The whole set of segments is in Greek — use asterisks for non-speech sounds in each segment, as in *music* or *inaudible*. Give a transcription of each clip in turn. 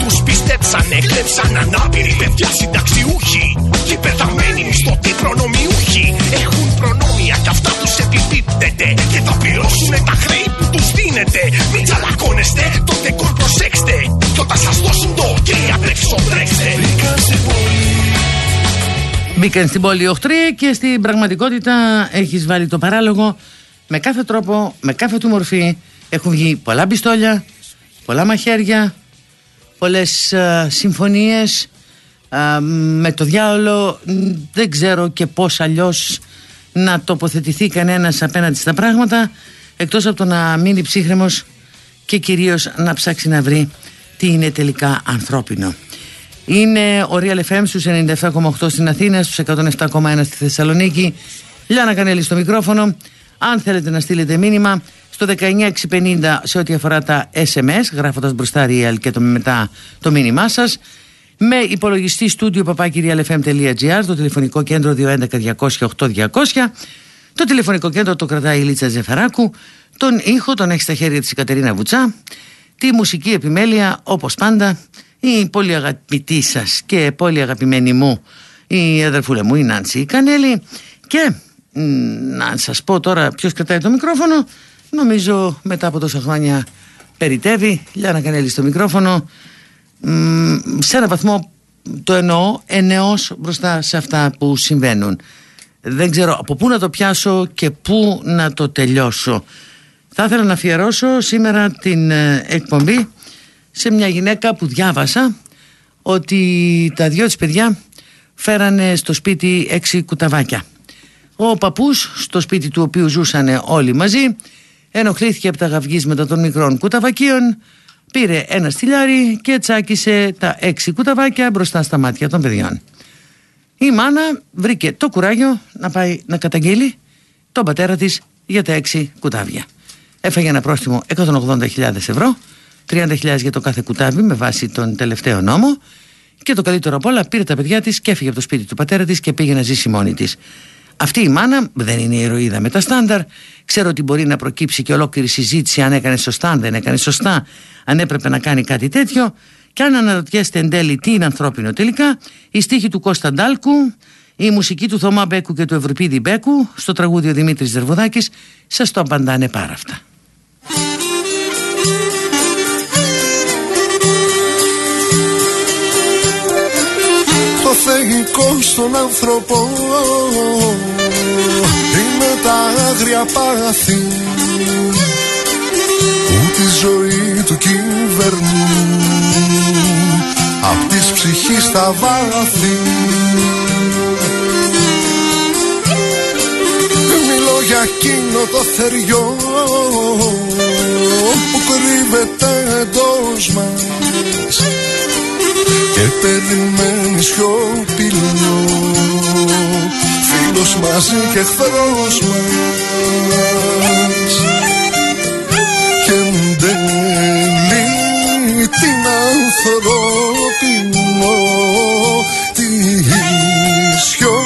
τους πιστέψανε, κλέψαν ανάπηροι παιδιά συνταξιούχοι και πεθαμένοι μισθωτοί προνομιούχοι. Έχουν προνόμια κι αυτά τους επιπίπτεται και θα πληρώσουνε τα χρέη που τους δίνετε. Μην τσαλακώνεστε, το δεκόρ προσέξτε κι όταν σας δώσουν το ok απ' τρέξτε Μπήκαν στην πόλη. Μπήκαν στην πόλη οχτροί και στην πραγματικότητα έχεις βάλει το παράλογο. Με κάθε τρόπο, με κάθε του μορφή έχουν βγει πολλά πιστόλια, πολλά μαχαίρια, πολλές α, συμφωνίες α, με το διάολο Μ, δεν ξέρω και πώς αλλιώς να τοποθετηθεί κανένας απέναντι στα πράγματα εκτός από το να μείνει ψύχρεμος και κυρίως να ψάξει να βρει τι είναι τελικά ανθρώπινο. Είναι ο Real FM στους 97,8 στην Αθήνα, στους 107,1 στη Θεσσαλονίκη. Λιάννα Κανέλη στο μικρόφωνο. Αν θέλετε να στείλετε μήνυμα στο 19650 σε ό,τι αφορά τα SMS, γράφοντας μπροστά Real και το μετά το μήνυμά σας. Με υπολογιστή στούντιο papakirialfm.gr, το τηλεφωνικό κέντρο 211 200 8200. Το τηλεφωνικό κέντρο το κρατάει η Λίτσα Ζεφαράκου. Τον ήχο τον έχει στα χέρια της η Κατερίνα Βουτσά. Τη μουσική επιμέλεια, όπως πάντα, η πολύ αγαπητή σας και πολύ αγαπημένη μου, η αδερφούλα μου, η Νάνση Κανέλη. Και μ, να σας πω τώρα ποιος κρατάει το μικρόφωνο, νομίζω μετά από τόσα χρόνια περιτεύει. Λιάνα Κανέλη στο μικρόφωνο. Μ, σε ένα βαθμό το εννοώ ενεώς μπροστά σε αυτά που συμβαίνουν. Δεν ξέρω από πού να το πιάσω και πού να το τελειώσω. Θα ήθελα να αφιερώσω σήμερα την ε, εκπομπή σε μια γυναίκα που διάβασα ότι τα δυο της παιδιά φέρανε στο σπίτι έξι κουταβάκια. Ο παππούς στο σπίτι του οποίου ζούσαν όλοι μαζί ενοχλήθηκε από τα γαυγίσματα των μικρών κουταβακίων πήρε ένα στυλιάρι και τσάκισε τα έξι κουταβάκια μπροστά στα μάτια των παιδιών. Η μάνα βρήκε το κουράγιο να πάει να καταγγείλει τον πατέρα της για τα έξι κουτάβια. Έφαγε ένα πρόστιμο 180.000 ευρώ, 30.000 για το κάθε κουτάβι με βάση τον τελευταίο νόμο και το καλύτερο απ' όλα πήρε τα παιδιά της και έφυγε από το σπίτι του πατέρα της και πήγε να ζήσει μόνη της. Αυτή η μάνα δεν είναι η ηρωίδα με τα στάνταρ. Ξέρω ότι μπορεί να προκύψει και ολόκληρη συζήτηση αν έκανε σωστά, αν δεν έκανε σωστά, αν έπρεπε να κάνει κάτι τέτοιο. Και αν αναρωτιέστε εν τέλει τι είναι ανθρώπινο τελικά, η στίχη του Κώστα Ντάλκου, η μουσική του Θωμά Μπέκου και του Ευρυπίδη Μπέκου, στο τραγούδι ο Δημήτρης Δερβουδάκης, σας το απαντάνε πάρα αυτά. Το θεϊκό στον άνθρωπο. Είναι τα άγρια πάθη Που τη ζωή του κυβερνούν. Απ' της ψυχής τα βάθη. Μιλώ για εκείνο το θεριό Που κρύβεται εντός μας και περιμένει σιωπηλό Φίλος μαζί και εχθρός μας. Και εν τέλει την ανθρώπινο Τη ίσιο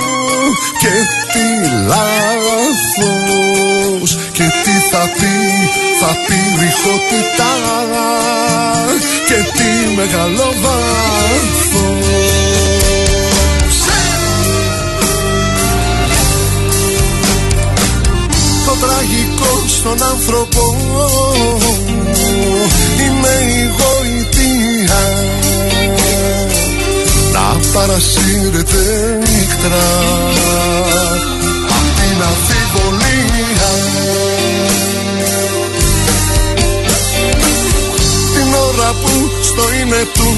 και τη λάθος. Και τι θα πει, θα πει ρηχότητα Και τι μεγάλο βάθος. Το τραγικό στον άνθρωπο είναι η γοητεία να παρασύρεται νύχτρα απ' την αμφιβολία την ώρα που στο είναι του.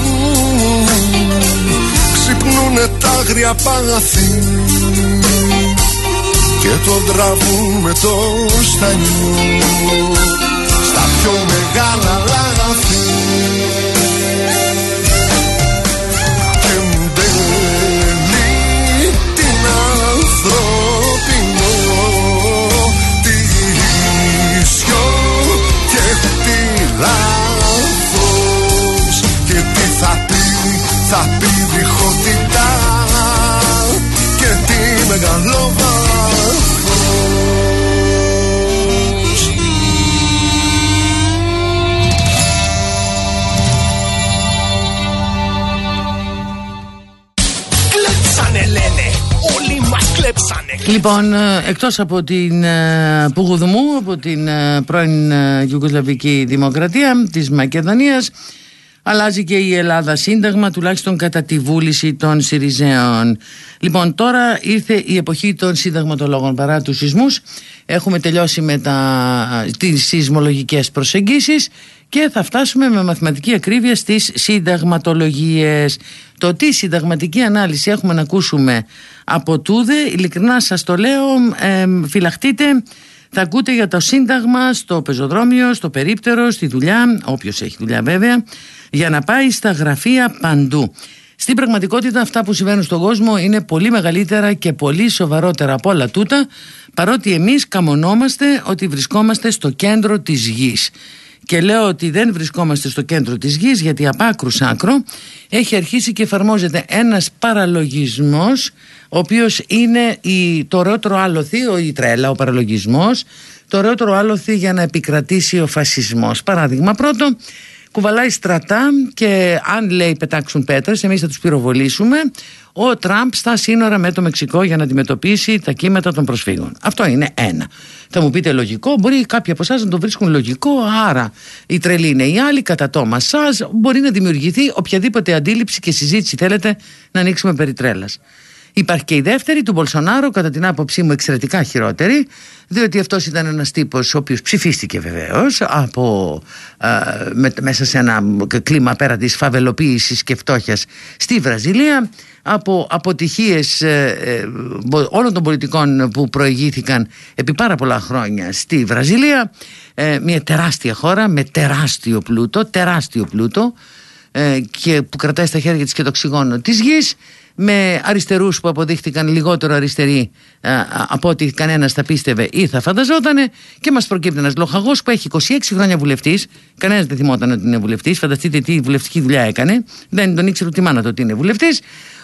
Ξυπνούνε τα άγρια παγαθή Και τον τραβούν με το στανιό Στα πιο μεγάλα λαγαθή Λοιπόν, ε, εκτός από την ε, Πουγουδουμού, από την ε, πρώην Ιουγκοσλαβική Δημοκρατία της Μακεδονίας, αλλάζει και η Ελλάδα σύνταγμα τουλάχιστον κατά τη βούληση των Συριζέων. Λοιπόν τώρα ήρθε η εποχή των συνταγματολόγων παρά τους σεισμούς. Έχουμε τελειώσει με τα, τις σεισμολογικές προσεγγίσεις και θα φτάσουμε με μαθηματική ακρίβεια στις συνταγματολογίες. Το τι συνταγματική ανάλυση έχουμε να ακούσουμε από τούδε, ειλικρινά σας το λέω, ε, φυλαχτείτε θα ακούτε για το Σύνταγμα στο πεζοδρόμιο, στο περίπτερο, στη δουλειά, όποιος έχει δουλειά βέβαια, για να πάει στα γραφεία παντού. Στην πραγματικότητα αυτά που συμβαίνουν στον κόσμο είναι πολύ μεγαλύτερα και πολύ σοβαρότερα από όλα τούτα παρότι εμείς καμονόμαστε ότι βρισκόμαστε στο κέντρο της γης. Και λέω ότι δεν βρισκόμαστε στο κέντρο της γης γιατί από άκρους άκρο έχει αρχίσει και εφαρμόζεται ένας παραλογισμός ο οποίος είναι η, το ωραιότερο άλοθη, η τρέλα, ο παραλογισμός το ωραιότερο άλοθη για να επικρατήσει ο φασισμός. Παράδειγμα πρώτο, κουβαλάει στρατά και αν λέει πετάξουν πέτρες εμείς θα τους πυροβολήσουμε ο Τραμπ στα σύνορα με το Μεξικό για να αντιμετωπίσει τα κύματα των προσφύγων. Αυτό είναι ένα. Θα μου πείτε λογικό, μπορεί κάποιοι από εσάς να το βρίσκουν λογικό, άρα η τρελή είναι η άλλη, κατά το μασάζ, μπορεί να δημιουργηθεί οποιαδήποτε αντίληψη και συζήτηση θέλετε να ανοίξουμε περί τρέλας. Υπάρχει και η δεύτερη του Μπολσονάρο, κατά την άποψή μου εξαιρετικά χειρότερη, διότι αυτός ήταν ένας τύπος ο οποίος ψηφίστηκε βεβαίως από, μέσα σε ένα κλίμα πέρα της φαβελοποίησης και φτώχειας στη Βραζιλία από αποτυχίες ε, ε, όλων των πολιτικών που προηγήθηκαν επί πάρα πολλά χρόνια στη Βραζιλία. Ε, μια τεράστια χώρα με τεράστιο πλούτο τεράστιο πλούτο και που κρατάει στα χέρια της και το οξυγόνο της γης με αριστερούς που αποδείχτηκαν λιγότερο αριστεροί από ό,τι κανένας θα πίστευε ή θα φανταζότανε. Και μας προκύπτει ένας λοχαγός που έχει 26 χρόνια βουλευτής. Κανένας δεν θυμόταν ότι είναι βουλευτής. Φανταστείτε τι βουλευτική δουλειά έκανε. Δεν τον ήξερε ούτε μάνα το ότι είναι βουλευτής.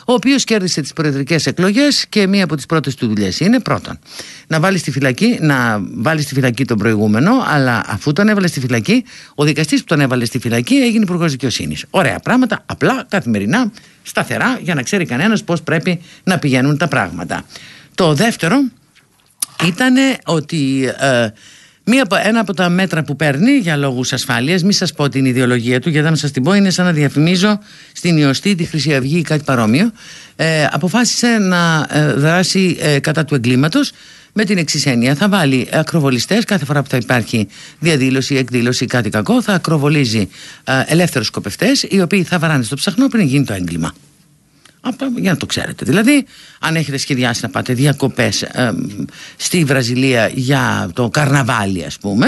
Ο οποίος κέρδισε τις προεδρικές εκλογές και μία από τις πρώτες του δουλειές είναι πρώτον να βάλει στη φυλακή, να βάλει στη φυλακή τον προηγούμενο, αλλά αφού τον έβαλε στη φυλακή, ο δικαστής που τον έβαλε στη φυλακή έγινε υπουργός δικαιοσύνης. Ωραία πράγματα, απλά καθημερινά, σταθερά, για να ξέρει κανένας πώς πρέπει να πηγαίνουν τα πράγματα. Το δεύτερο ήταν ότι ε, Μία, ένα από τα μέτρα που παίρνει για λόγους ασφάλειας, μη σας πω την ιδεολογία του γιατί να σας την πω είναι σαν να διαφημίζω στην Ιωστή, τη Χρυσή Αυγή ή κάτι παρόμοιο ε, αποφάσισε να ε, δράσει ε, κατά του εγκλήματος με την εξής έννοια. Θα βάλει ακροβολιστές κάθε φορά που θα υπάρχει διαδήλωση, εκδήλωση ή κάτι κακό θα ακροβολίζει ε, ελεύθερους σκοπευτές οι οποίοι θα βαράνε στο ψαχνό πριν γίνει το έγκλημα. Αυτό για να το ξέρετε. Δηλαδή, αν έχετε σχεδιάσει να πάτε διακοπές ε, στη Βραζιλία για το καρναβάλι, ας πούμε,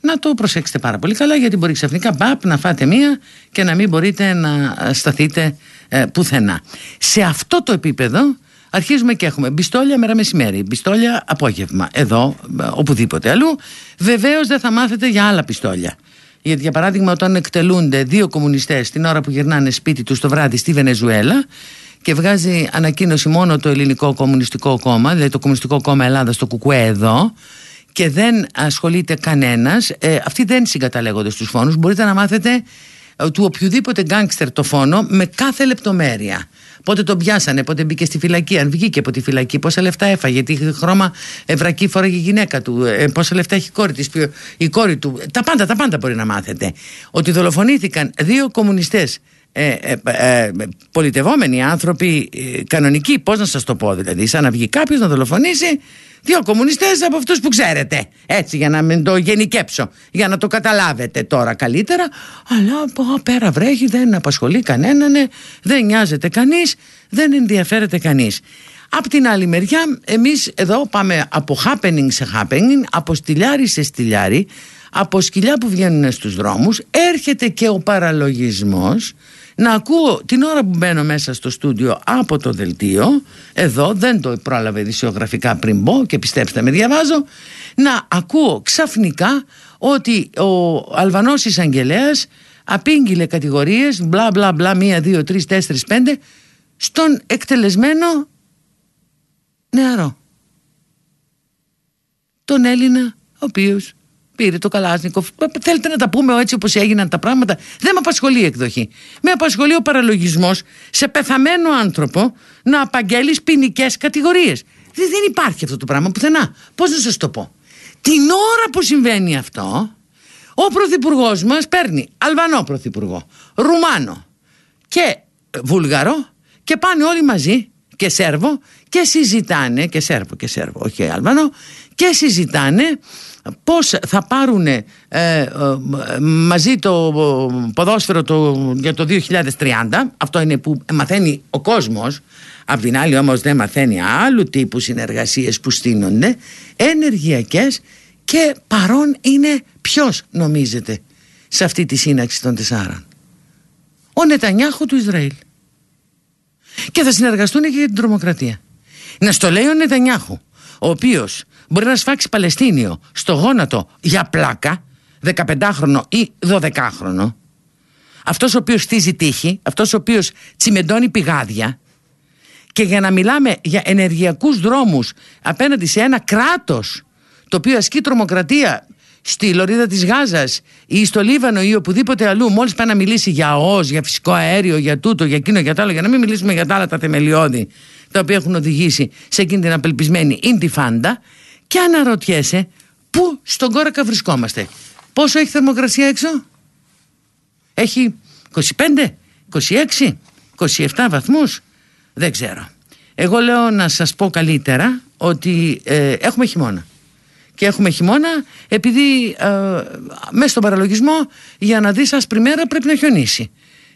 να το προσέξετε πάρα πολύ καλά, γιατί μπορεί ξαφνικά μπαπ να φάτε μία και να μην μπορείτε να σταθείτε ε, πουθενά. Σε αυτό το επίπεδο αρχίζουμε και έχουμε μπιστόλια μέρα μεσημέρι, μπιστόλια απόγευμα, εδώ, ε, οπουδήποτε αλλού. Βεβαίως δεν θα μάθετε για άλλα πιστόλια. Γιατί για παράδειγμα όταν εκτελούνται δύο κομμουνιστές την ώρα που γυρνάνε σπίτι τους το βράδυ στη Βενεζουέλα και βγάζει ανακοίνωση μόνο το ελληνικό κομμουνιστικό κόμμα, δηλαδή το κομμουνιστικό κόμμα Ελλάδας στο Κουκουέ εδώ και δεν ασχολείται κανένας, ε, αυτοί δεν συγκαταλέγονται στους φόνους, μπορείτε να μάθετε ε, του οποιοδήποτε γκάγκστερ το φόνο με κάθε λεπτομέρεια. Πότε τον πιάσανε, πότε μπήκε στη φυλακή, αν βγήκε από τη φυλακή, πόσα λεφτά έφαγε, τι χρώμα ευρακή φοράγε η γυναίκα του, ε, πόσα λεφτά έχει η κόρη, της, η κόρη του. Τα πάντα, τα πάντα μπορεί να μάθετε. Ότι δολοφονήθηκαν δύο κομμουνιστές ε, ε, ε, πολιτευόμενοι άνθρωποι ε, κανονικοί πώς να σας το πω δηλαδή σαν να βγει κάποιος να δολοφονήσει δύο κομμουνιστές από αυτούς που ξέρετε. Έτσι για να μην το γενικέψω για να το καταλάβετε τώρα καλύτερα. Αλλά από πέρα βρέχει δεν απασχολεί κανέναν δεν νοιάζεται κανείς δεν ενδιαφέρεται κανείς. Απ' την άλλη μεριά εμείς εδώ πάμε από happening σε happening από στυλιάρι σε στυλιάρι από σκυλιά που βγαίνουν στους δρόμους έρχεται και ο παραλογισμός να ακούω την ώρα που μπαίνω μέσα στο στούντιο από το δελτίο εδώ δεν το πρόλαβε δισιογραφικά πριν μπω και πιστέψτε με διαβάζω να ακούω ξαφνικά ότι ο Αλβανός εισαγγελέας απήγγειλε κατηγορίες μπλα μπλα μπλα μία, δύο, τρεις, τέσσερις, πέντε στον εκτελεσμένο νεαρό. Τον Έλληνα ο οποίος πήρε το Καλάσνικοφ. Θέλετε να τα πούμε έτσι όπως έγιναν τα πράγματα. Δεν με απασχολεί η εκδοχή. Με απασχολεί ο παραλογισμός σε πεθαμένο άνθρωπο να απαγγέλεις ποινικές κατηγορίες. Δεν υπάρχει αυτό το πράγμα πουθενά. Πώς να σας το πω; Την ώρα που συμβαίνει αυτό, ο πρωθυπουργός μας παίρνει Αλβανό πρωθυπουργό, Ρουμάνο και Βούλγαρο και πάνε όλοι μαζί και Σέρβο και συζητάνε και Σέρβο και Σέρβο, όχι Αλβανό και συζητάνε πώς θα πάρουν ε, ε, μαζί το ποδόσφαιρο το, για το 2030 αυτό είναι που μαθαίνει ο κόσμος. Απ' την άλλη όμως δεν μαθαίνει άλλου τύπου συνεργασίες που στείνονται ενεργειακές και παρόν είναι ποιος νομίζετε σε αυτή τη σύναξη των τεσσάρων. Ο Νετανιάχου του Ισραήλ και θα συνεργαστούν και για την τρομοκρατία. Να στο λέει ο Νετανιάχου ο οποίος μπορεί να σφάξει Παλαιστίνιο στο γόνατο για πλάκα 15χρονο ή 12χρονο αυτός ο οποίος στίζει τύχη αυτός ο οποίος τσιμεντώνει πηγάδια. Και για να μιλάμε για ενεργειακούς δρόμους απέναντι σε ένα κράτος το οποίο ασκεί τρομοκρατία στη Λωρίδα της Γάζας ή στο Λίβανο ή οπουδήποτε αλλού μόλις πάει να μιλήσει για ΟΟΣ, για φυσικό αέριο, για τούτο, για εκείνο, για το άλλο για να μην μιλήσουμε για τα άλλα τα θεμελιώδη τα οποία έχουν οδηγήσει σε εκείνη την απελπισμένη ίντιφάντα και αναρωτιέσαι πού στον κόρακα βρισκόμαστε. Πόσο έχει θερμοκρασία έξω; Έχει 25, 26, 27 βαθμούς; Δεν ξέρω. Εγώ λέω να σας πω καλύτερα ότι ε, έχουμε χειμώνα. Και έχουμε χειμώνα επειδή ε, μέσα στον παραλογισμό για να δεις άσπρη μέρα πρέπει να χιονίσει.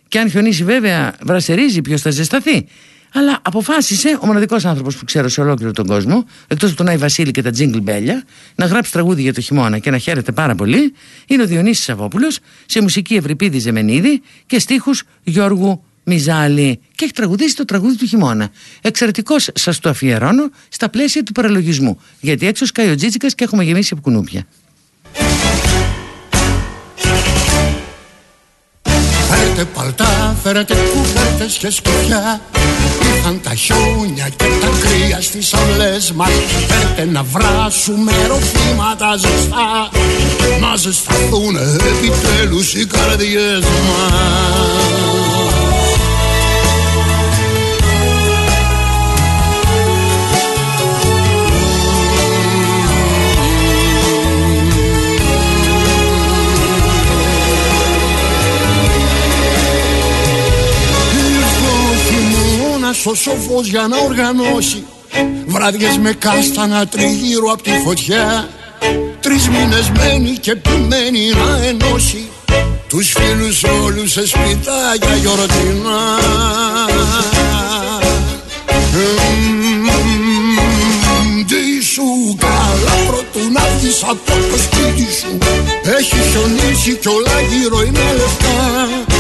Και αν χιονίσει βέβαια βρασερίζει ποιος θα ζεσταθεί. Αλλά αποφάσισε ο μοναδικός άνθρωπος που ξέρω σε ολόκληρο τον κόσμο, εκτός από τον Άι Βασίλη και τα Τζίγκλ Μπέλια, να γράψει τραγούδι για το χειμώνα και να χαίρεται πάρα πολύ, είναι ο Διονύσης Σαββόπουλος, σε μουσική Ευρυπίδη Ζεμενίδη και στίχους Γιώργου Μιζάλη. Και έχει τραγουδίσει το τραγούδι του χειμώνα. Εξαιρετικός σας το αφιερώνω στα πλαίσια του παραλογισμού. Γιατί έξω σκάει ο Τζίτσικα και έχουμε γεμίσει από κουνούπια. Φέρετε παλτά, φέρετε κουβέρτες και σκουφιά Ήρθαν τα χιόνια και τα κρύα στις αυλές μας Φέρετε να βράσουμε ροφήματα ζεστά Να ζεσταθούν επιτέλους οι καρδιές μας ο σοφός για να οργανώσει. Βράδιες με κάστανα τριγύρω από τη φωτιά. Τρεις μήνες μένει και επιμένει να ενώσει. Τους φίλους όλους σε σπιτάκια γιορτινά. Τι σου καλά πρώτου να βγεις από το σπίτι σου Έχει χιονίσει κι όλα γύρω είναι λεφτά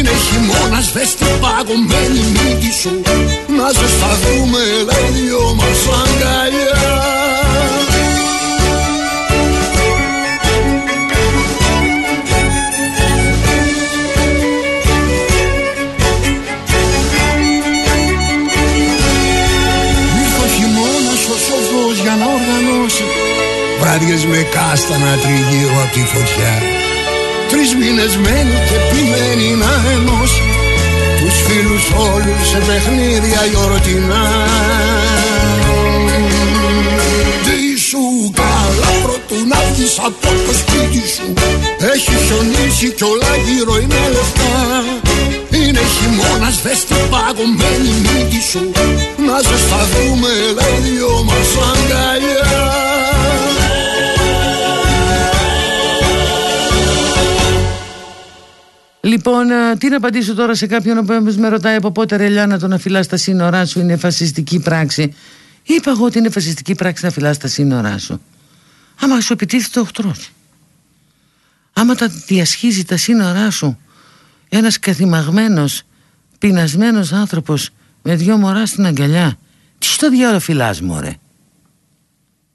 είναι χειμώνας δες την παγωμένη μύτη σου. Να ζεσταθούμε λέει δυο μας αγκαλιά. Ήρθε ο χειμώνας ο σοφός για να οργανώσει. Βράδιες με κάστανα τριγύρω από τη φωτιά Τρεις μήνες μένει και επιμένει να ενώσει Τους φίλους όλους σε παιχνίδια γιορτινά Τι σου καλά πρώτου να βγεις από το σπίτι σου. Έχει χιονίσει κι όλα γύρω είναι λεφτά. Είναι Σβες την παγωμένη μύτη σου. Να ζεσταθούμε λέει δυο μας αγκαλιά Λοιπόν, ε, τι να απαντήσω τώρα σε κάποιον που με ρωτάει από πότε ρελιά να το να φυλάς τα σύνορά σου είναι φασιστική πράξη; Είπα εγώ ότι είναι φασιστική πράξη να φυλάς τα σύνορά σου. Άμα σου επιτίθεται ο οχτρό. Άμα τα διασχίζει τα σύνορά σου ένας καθημαγμένος, πεινασμένος άνθρωπος με δυο μωρά στην αγκαλιά. Τι στο διάλογο φυλάς μωρέ;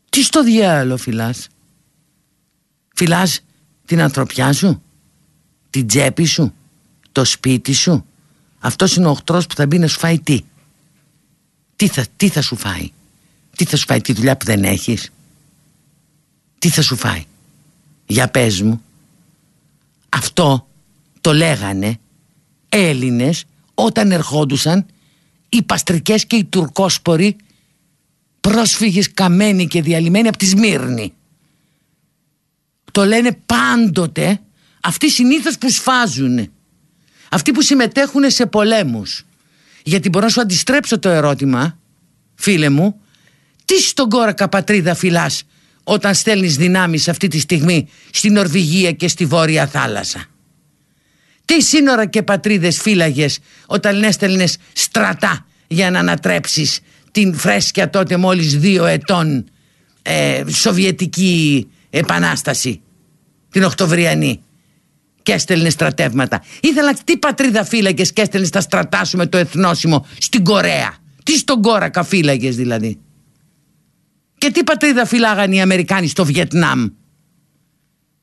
Τι στο διάλογο φυλάς; Φυλάς την ανθρωπιά σου; Την τσέπη σου, το σπίτι σου. Αυτός είναι ο οχτρός που θα μπει να σου φάει τι. Τι θα, τι θα σου φάει; Τι θα σου φάει τη δουλειά που δεν έχεις; Τι θα σου φάει; Για πες μου. Αυτό το λέγανε Έλληνες όταν ερχόντουσαν οι παστρικές και οι τουρκόσποροι πρόσφυγες καμένοι και διαλυμένοι από τη Σμύρνη. Το λένε πάντοτε αυτοί συνήθως που σφάζουν. Αυτοί που συμμετέχουν σε πολέμους. Γιατί μπορώ να σου αντιστρέψω το ερώτημα, φίλε μου, τι στον κόρακα πατρίδα φυλάς όταν στέλνεις δυνάμεις αυτή τη στιγμή στη Νορβηγία και στη Βόρεια Θάλασσα; Τι σύνορα και πατρίδες φύλαγες όταν έστελνες στρατά για να ανατρέψεις την φρέσκια τότε μόλις δύο ετών ε, Σοβιετική Επανάσταση, την Οκτωβριανή; Και έστελνε στρατεύματα. Ήθελα τι πατρίδα φύλακες και έστελνες στα στρατά σου με το εθνόσημο στην Κορέα. Τι στον κόρακα φύλακες δηλαδή. Και τι πατρίδα φυλάγαν οι Αμερικάνοι στο Βιετνάμ.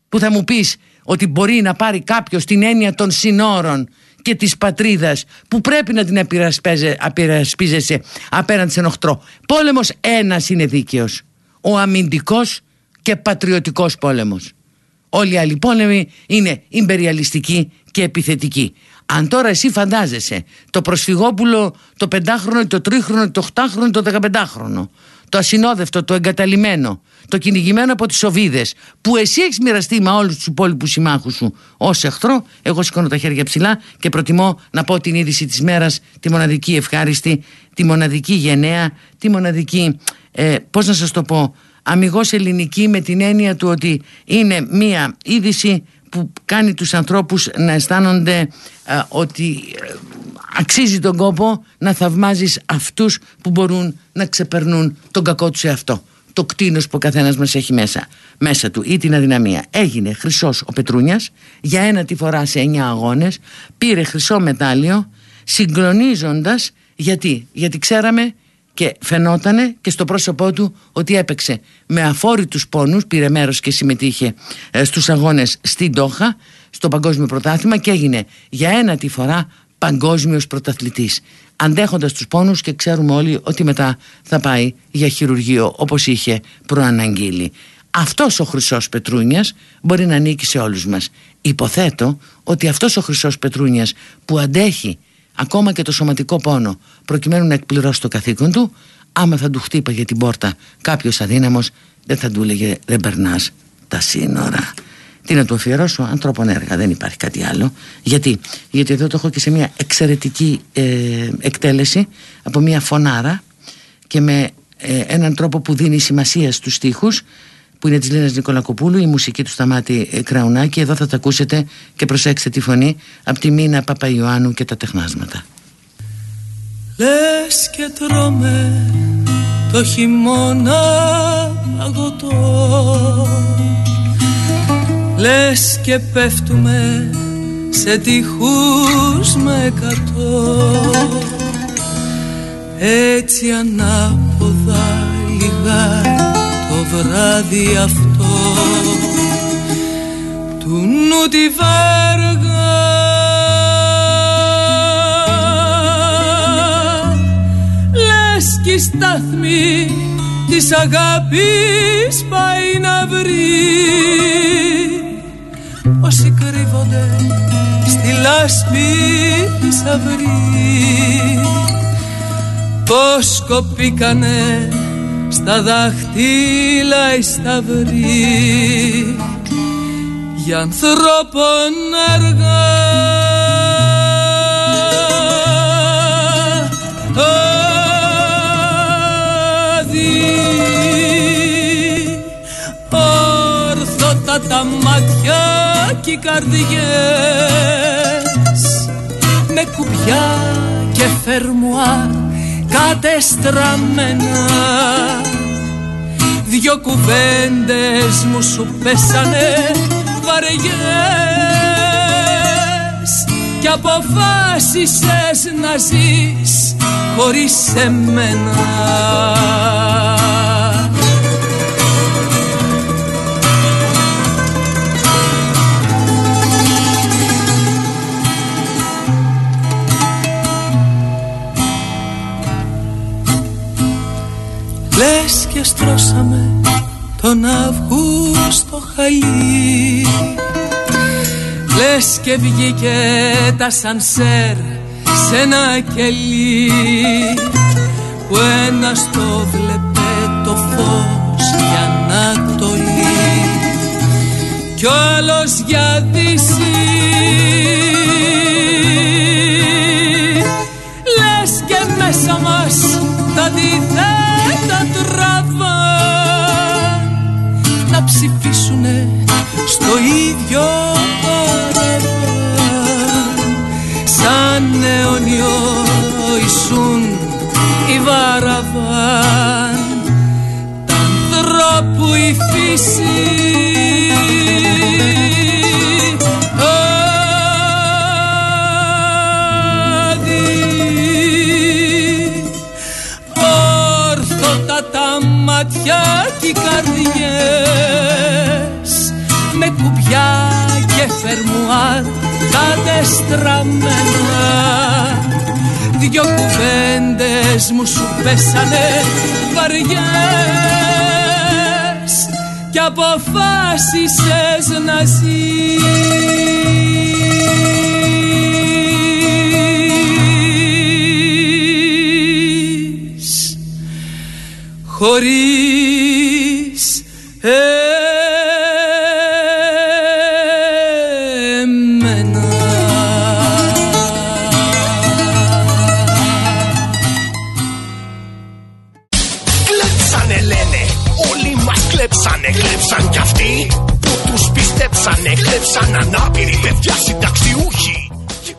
Που θα μου πεις ότι μπορεί να πάρει κάποιος την έννοια των συνόρων και της πατρίδας που πρέπει να την απειρασπίζεσαι απέναντι σε ένα οχτρό. Πόλεμος ένας είναι δίκαιος. Ο αμυντικός και πατριωτικός πόλεμος. Όλοι οι άλλοι πόλεμοι είναι ιμπεριαλιστικοί και επιθετικοί. Αν τώρα εσύ φαντάζεσαι το προσφυγόπουλο το πεντάχρονο, το τρίχρονο, το οχτάχρονο, το δεκαπεντάχρονο, το ασυνόδευτο, το εγκαταλειμμένο, το κυνηγημένο από τις οβίδε, που εσύ έχεις μοιραστεί με όλους τους υπόλοιπους συμμάχους σου ως εχθρό, εγώ σηκώνω τα χέρια ψηλά και προτιμώ να πω την είδηση της μέρας, τη μοναδική ευχάριστη, τη μοναδική γενναία, τη μοναδική. Ε, Πώς να σας το πω, αμυγός ελληνική με την έννοια του ότι είναι μία είδηση που κάνει τους ανθρώπους να αισθάνονται ε, ότι ε, αξίζει τον κόπο να θαυμάζεις αυτούς που μπορούν να ξεπερνούν τον κακό τους αυτό. Το κτίνος που ο καθένας μας έχει μέσα, μέσα του ή την αδυναμία. Έγινε χρυσός ο Πετρούνιας για ένα τη φορά σε εννιά αγώνες, πήρε χρυσό μετάλλιο συγκλονίζοντας γιατί, γιατί ξέραμε και φαινότανε και στο πρόσωπό του ότι έπαιξε με αφόρητους πόνους, πήρε μέρος και συμμετείχε ε, στους αγώνες στην Τόχα, στο παγκόσμιο πρωτάθλημα και έγινε για ένα τη φορά παγκόσμιος πρωταθλητής αντέχοντας τους πόνους και ξέρουμε όλοι ότι μετά θα πάει για χειρουργείο όπως είχε προαναγγείλει. Αυτός ο Χρυσός Πετρούνιας μπορεί να ανήκει σε όλους μας. Υποθέτω ότι αυτός ο Χρυσός Πετρούνιας που αντέχει ακόμα και το σωματικό πόνο προκειμένου να εκπληρώσει το καθήκον του άμα θα του χτύπαγε την πόρτα κάποιος αδύναμος δεν θα του έλεγε δεν περνάς τα σύνορα τι να του αφιερώσω ανθρώπων έργα δεν υπάρχει κάτι άλλο. Γιατί, γιατί εδώ το έχω και σε μια εξαιρετική ε, εκτέλεση από μια φωνάρα και με ε, έναν τρόπο που δίνει σημασία στους στίχους που είναι της Λίνας Νικολακοπούλου, η μουσική του Σταμάτη ε, Κραουνάκη. Εδώ θα τα ακούσετε και προσέξτε τη φωνή από τη Μίνα Παπαϊωάννου και τα τεχνάσματα. Λες και τρώμε το χειμώνα αγωτό Λες και πέφτουμε σε τείχους με εκατό Έτσι ανάποδα λιγάκι βράδυ αυτό. Του νου τη βάργα. Λες κι η στάθμη της αγάπης πάει να βρει. Όσοι κρύβονται στη λάσπη της αυρή πως κοπήκανε στα δάχτυλα η σταυρή. Για ανθρώπων αργά. Άδει. Όρθωτα τα μάτια και οι καρδιές. Με κουπιά και φερμουάρ κατεστραμμένα. Δυο κουβέντες μου σου πέσανε βαριές κι αποφάσισες να ζεις χωρίς εμένα Λες και στρώσαμε τον Αυγούστο χαλί. Λες και βγήκε τα σανσέρ σε ένα κελί που ένας το βλέπε το φως για να το κι ο άλλος για δύση κατεστραμμένα Δυο κουβέντες μου σου πέσανε βαριές Κι αποφάσισες να ζεις. Χωρίς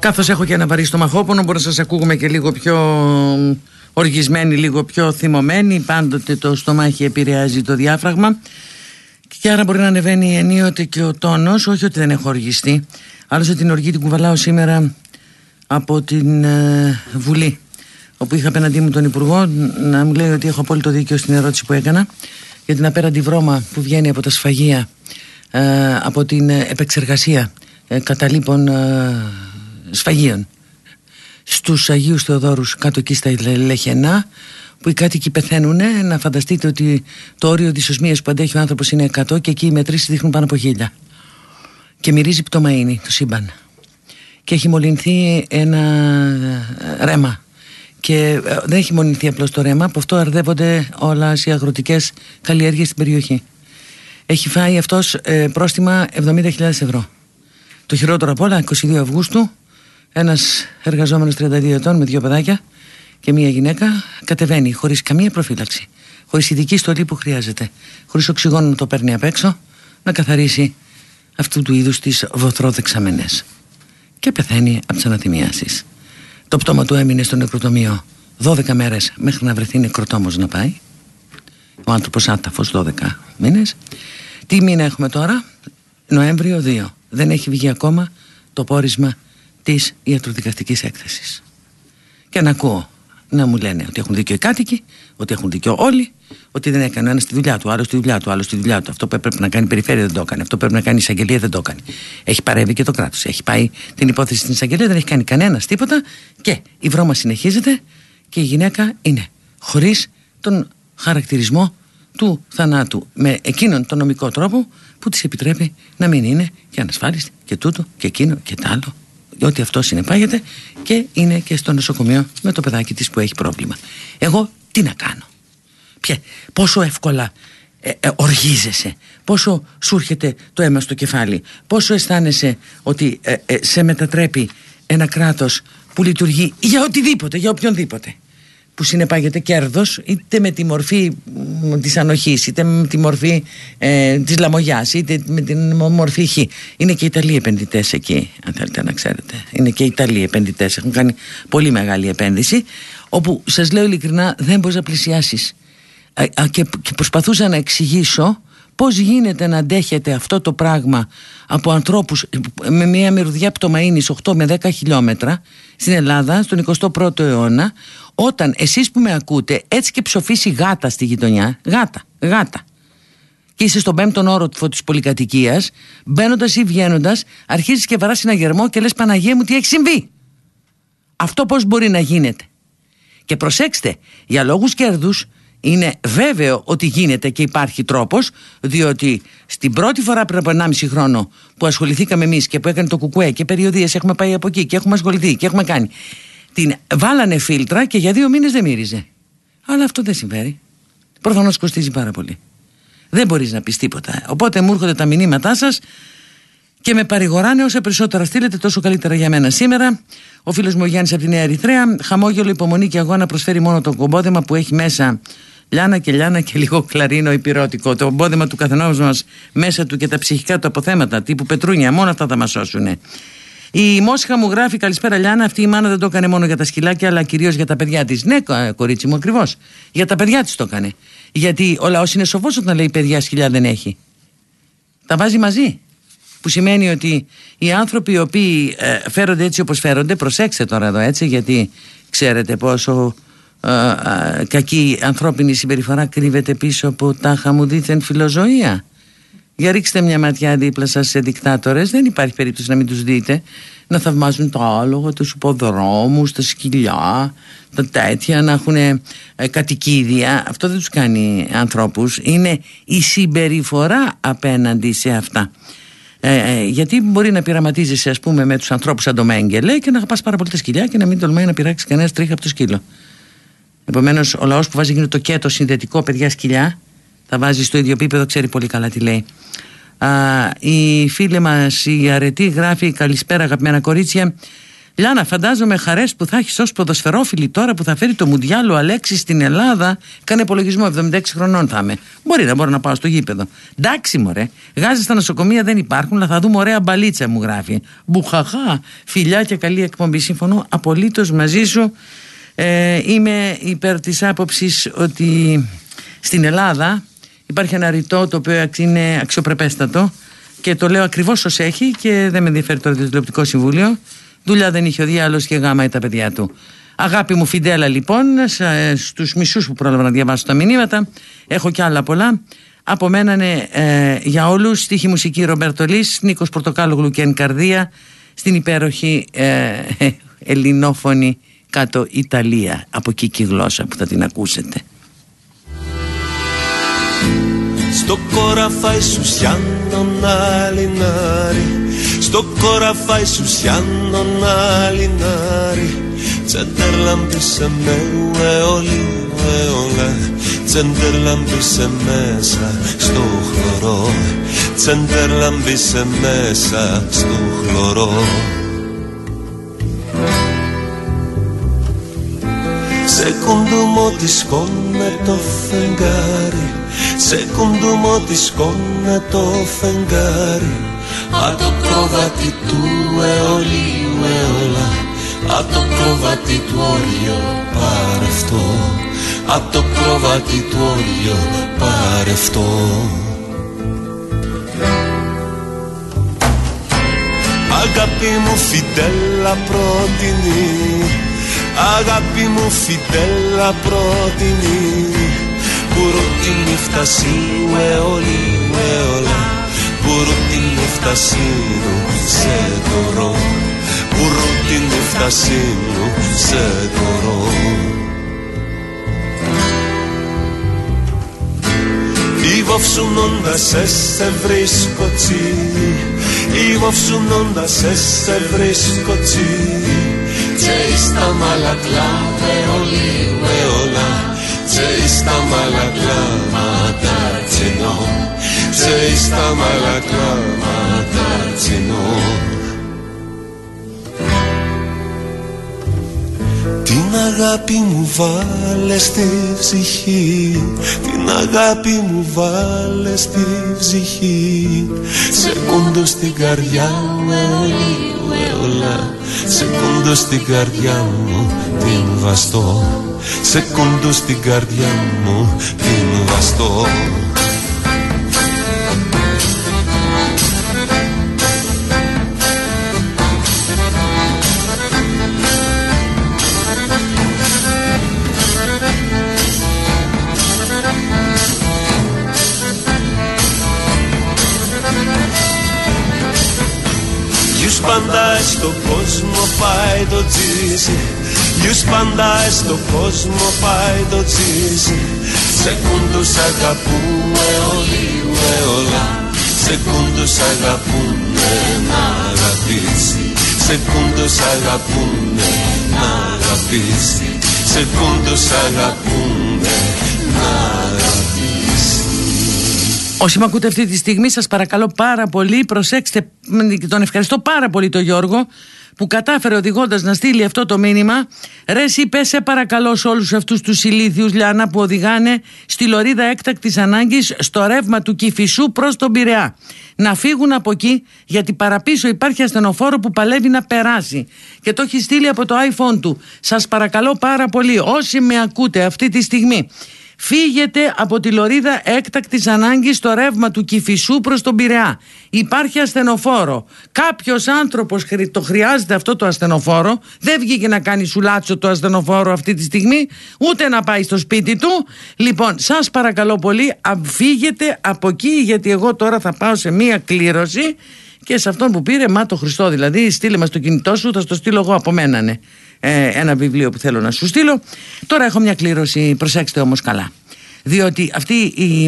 Καθώς έχω και ένα βαρύ στομαχόπονο μπορώ να σας ακούγουμε και λίγο πιο οργισμένοι, λίγο πιο θυμωμένοι πάντοτε το στομάχι επηρεάζει το διάφραγμα. Και άρα μπορεί να ανεβαίνει ενίοτε και ο τόνος. Όχι ότι δεν έχω οργιστεί. Άλλωστε την οργή την κουβαλάω σήμερα από την ε, Βουλή όπου είχα απέναντί μου τον Υπουργό. Να μου λέει ότι έχω απόλυτο δίκιο στην ερώτηση που έκανα για την απέραντη βρώμα που βγαίνει από τα σφαγεία ε, από την ε, επεξεργασία ε, καταλήπων ε, σφαγείων. Στους Αγίους Θεοδόρους κάτω εκεί στα Λε- Λεχενά που οι κάτοικοι πεθαίνουν να φανταστείτε ότι το όριο δυσοσμίας που αντέχει ο άνθρωπος είναι 100 και εκεί οι μετρήσεις δείχνουν πάνω από χίλια. Και μυρίζει πτωμαΐνη το σύμπαν. Και έχει μολυνθεί ένα ε, ρέμα. Και ε, δεν έχει μολυνθεί απλώς το ρέμα από αυτό αρδεύονται όλα οι αγροτικές καλλιέργειες στην περιοχή. Έχει φάει αυτός ε, πρόστιμα 70.000 ευρώ. Το χειρότερο απ' όλα 22 Αυγούστου ένας εργαζόμενος 32 ετών με δύο παιδάκια και μία γυναίκα κατεβαίνει χωρίς καμία προφύλαξη χωρίς ειδική στολή που χρειάζεται χωρίς οξυγόνο να το παίρνει απ' έξω να καθαρίσει αυτού του είδους τις βοθρόδεξαμενές. Και πεθαίνει από τις αναθυμιάσεις το πτώμα του έμεινε στο νεκροτομείο 12 μέρες μέχρι να βρεθεί νεκροτόμος να πάει. Ο άνθρωπος άταφος 12 μήνες. Τι μήνα έχουμε τώρα; Νοέμβριο 2 δεν έχει βγει ακόμα το πόρισμα της ιατροδικαστικής έκθεσης και να ακούω να μου λένε ότι έχουν δίκιο οι κάτοικοι, ότι έχουν δίκιο όλοι, ότι δεν έκανε ένας τη δουλειά του, άλλος τη δουλειά του, άλλος τη δουλειά του. Αυτό που έπρεπε να κάνει η περιφέρεια δεν το έκανε. Αυτό που πρέπει να κάνει η εισαγγελία δεν το έκανε. Έχει παρέμβει και το κράτος. Έχει πάει την υπόθεση στην εισαγγελία, δεν έχει κάνει κανένας τίποτα και η βρώμα συνεχίζεται και η γυναίκα είναι χωρίς τον χαρακτηρισμό του θανάτου με εκείνον τον νομικό τρόπο που της επιτρέπει να μην είναι και ανασφάλιστη και τούτο και εκείνο και τ' άλλο ότι αυτό συνεπάγεται και είναι και στο νοσοκομείο με το παιδάκι της που έχει πρόβλημα. Εγώ τι να κάνω; Ποια, πόσο εύκολα ε, ε, οργίζεσαι, πόσο σου έρχεται το αίμα στο κεφάλι, πόσο αισθάνεσαι ότι ε, ε, σε μετατρέπει ένα κράτος που λειτουργεί για οτιδήποτε, για οποιονδήποτε; Που συνεπάγεται κέρδος είτε με τη μορφή της ανοχής είτε με τη μορφή ε, της λαμογιάς είτε με την μορφή χ. Είναι και οι Ιταλοί επενδυτές εκεί αν θέλετε να ξέρετε. Είναι και οι Ιταλοί επενδυτές έχουν κάνει πολύ μεγάλη επένδυση όπου σας λέω ειλικρινά δεν μπορείς να πλησιάσεις. Και, και προσπαθούσα να εξηγήσω Πώς γίνεται να αντέχετε αυτό το πράγμα από ανθρώπους με μια μυρουδιά πτωμαΐνης 8 με 10 χιλιόμετρα στην Ελλάδα στον 21ο αιώνα όταν εσείς που με ακούτε έτσι και ψοφήσει γάτα στη γειτονιά γάτα, γάτα. Και είσαι στον πέμπτον όρο της πολυκατοικίας μπαίνοντας ή βγαίνοντας, αρχίζεις και βαράς συναγερμό και λες Παναγία μου τι έχει συμβεί; Αυτό πώς μπορεί να γίνεται. Και προσέξτε για λόγους κέρδους είναι βέβαιο ότι γίνεται και υπάρχει τρόπος διότι στην πρώτη φορά πριν από 1,5 χρόνο που ασχοληθήκαμε εμείς και που έκανε το κουκουέ και περιοδίες έχουμε πάει από εκεί και έχουμε ασχοληθεί και έχουμε κάνει την βάλανε φίλτρα και για δύο μήνες δεν μύριζε. Αλλά αυτό δεν συμβαίνει. Προφανώς κοστίζει πάρα πολύ. Δεν μπορείς να πεις τίποτα. Οπότε μου έρχονται τα μηνύματά σας και με παρηγοράνε όσο περισσότερα στείλετε τόσο καλύτερα για μένα σήμερα. Ο φίλος μου ο Γιάννης από τη Νέα Ερυθρέα. Χαμόγελο, υπομονή και αγώνα προσφέρει μόνο το κομπόδεμα που έχει μέσα λιάνα και λιάνα και λίγο κλαρίνο υπηρώτικο. Το εμπόδημα του καθενός μας μέσα του και τα ψυχικά του αποθέματα τύπου πετρούνια, μόνο αυτά θα μας σώσουν. Η Μόσχα μου γράφει καλησπέρα Λιάνα. Αυτή η μάνα δεν το έκανε μόνο για τα σκυλάκια, αλλά κυρίως για τα παιδιά της. Ναι, κορίτσι μου, ακριβώς. Για τα παιδιά της το έκανε. Γιατί ο λαός είναι σοφός όταν λέει παιδιά σκυλιά δεν έχει. Τα βάζει μαζί. Που σημαίνει ότι οι άνθρωποι οι οποίοι ε, φέρονται έτσι όπως φέρονται, προσέξτε τώρα εδώ έτσι, γιατί ξέρετε πόσο κακή ανθρώπινη συμπεριφορά κρύβεται πίσω από τα χαμουδίθεν φιλοζωία. Για ρίξτε μια ματιά δίπλα σας σε δικτάτορες, δεν υπάρχει περίπτωση να μην τους δείτε, να θαυμάζουν το άλογο, τους υποδρόμους, τα σκυλιά, τα τέτοια, να έχουν ε, κατοικίδια. Αυτό δεν τους κάνει ανθρώπους, είναι η συμπεριφορά απέναντι σε αυτά. Ε, ε, γιατί μπορεί να πειραματίζεσαι ας πούμε με τους ανθρώπους σαν το Μέγκελε και να πας πάρα πολύ τα σκυλιά και να μην τολμάει να πειράξεις κανένας τρίχα από το σκύλο. Επομένως, ο λαός που βάζει εκείνο το κέτο συνδετικό, παιδιά σκυλιά, θα βάζει στο ίδιο επίπεδο, ξέρει πολύ καλά τι λέει. Α, η φίλη μας η Αρετή γράφει Καλησπέρα, αγαπημένα κορίτσια. Λιάνα, φαντάζομαι χαρές που θα έχεις ως ποδοσφαιρόφιλη τώρα που θα φέρει το Μουντιάλο Αλέξη στην Ελλάδα. Κάνε υπολογισμό, 76 χρονών θα είμαι. Μπορεί να μπορώ να πάω στο γήπεδο. Εντάξει, μωρέ. Γάζες στα νοσοκομεία δεν υπάρχουν, αλλά θα δούμε ωραία μπαλίτσα, μου γράφει. Μπουχαχά, φιλιά και καλή εκπομπή. Συμφωνώ απολύτως μαζί σου. Ε, είμαι υπέρ της άποψης ότι στην Ελλάδα υπάρχει ένα ρητό το οποίο είναι αξιοπρεπέστατο και το λέω ακριβώς ως έχει και δεν με ενδιαφέρει το Ραδιοτηλεοπτικό Συμβούλιο. Δουλειά δεν είχε ο διάλογος και γάμα τα παιδιά του. Αγάπη μου Φιντέλα λοιπόν στους μισούς που πρόλαβα να διαβάσω τα μηνύματα έχω και άλλα πολλά. Από μένα είναι ε, για όλους στίχη μουσική Ρομπέρτο Λύς, Νίκος Πορτοκάλογλου και Καρδία στην υπέροχη ε, *laughs* ελληνόφωνη κάτω Ιταλία. Από εκεί και η γλώσσα που θα την ακούσετε. Στο coraffai su siano nalinari Sto coraffai su siano nalinari Centerlampi σε με ουεολί ουεολέ Centerlampi σε μέσα στο χλωρό. Centerlampi σε μέσα στο χλωρό Σε κουντούμο τη σκόνε το φεγγάρι Σε κουντούμο τη σκόνε το φεγγάρι Α το κροβάτι του αιωλίου αιωλά Α το κροβάτι του όριο παρευτό Α το κροβάτι του όριο παρευτό Αγάπη μου φιντέλα πρότινη Αγάπη μου φιτέλα πρότινη Μπουρούτι νύχτα σου αιώλη αιώλα Μπουρούτι νύχτα σου σε κορώ Μπουρούτι νύχτα σου σε κορώ Iwowsunąda se se wrysko ci Iwowsunąda se se wrysko ci τσέιστα μαλακλά με όλη με όλα τσέιστα μαλακλά μα τα τσινό τσέιστα μαλακλά μα τα τσινό την Την αγάπη μου βάλε στη ψυχή. Την αγάπη μου βάλε στη ψυχή. Σε κούντο στην καρδιά μου όλα Σε κούντο στην καρδιά μου την βαστώ. Σε κούντο στην καρδιά μου την βαστώ πάντα στο κόσμο πάει το τσίσι Γιους πάντα στο κόσμο πάει το τσίσι Σε κούντους αγαπούμε όλοι με όλα. Σε κούντους αγαπούνε να αγαπήσει. Σε κούντους αγαπούνε να αγαπήσει. Σε κούντους αγαπούνε να αγαπήσει Όσοι με ακούτε αυτή τη στιγμή σας παρακαλώ πάρα πολύ προσέξτε τον ευχαριστώ πάρα πολύ τον Γιώργο που κατάφερε οδηγώντας να στείλει αυτό το μήνυμα. Ρε είπε σε παρακαλώ σε όλους αυτούς τους ηλίθιους Λιάννα που οδηγάνε στη λωρίδα έκτακτης ανάγκης στο ρεύμα του Κηφισού προς τον Πειραιά. Να φύγουν από εκεί γιατί παραπίσω υπάρχει ασθενοφόρο που παλεύει να περάσει. Και το έχει στείλει από το iPhone του. Σας παρακαλώ πάρα πολύ όσοι με ακούτε αυτή τη στιγμή Φύγετε από τη λωρίδα έκτακτης ανάγκης στο ρεύμα του Κηφισού προς τον Πειραιά. Υπάρχει ασθενοφόρο. Κάποιος άνθρωπος το χρειάζεται αυτό το ασθενοφόρο. Δεν βγήκε να κάνει σουλάτσο το ασθενοφόρο αυτή τη στιγμή, ούτε να πάει στο σπίτι του. Λοιπόν, σας παρακαλώ πολύ, φύγετε από εκεί γιατί εγώ τώρα θα πάω σε μία κλήρωση και σε αυτόν που πήρε, μα το Χριστό δηλαδή, στείλε μας το κινητό σου, θα στο στείλω εγώ από μένα, ναι. Ε, ένα βιβλίο που θέλω να σου στείλω. Τώρα έχω μια κλήρωση, προσέξτε όμως καλά. Διότι αυτή η,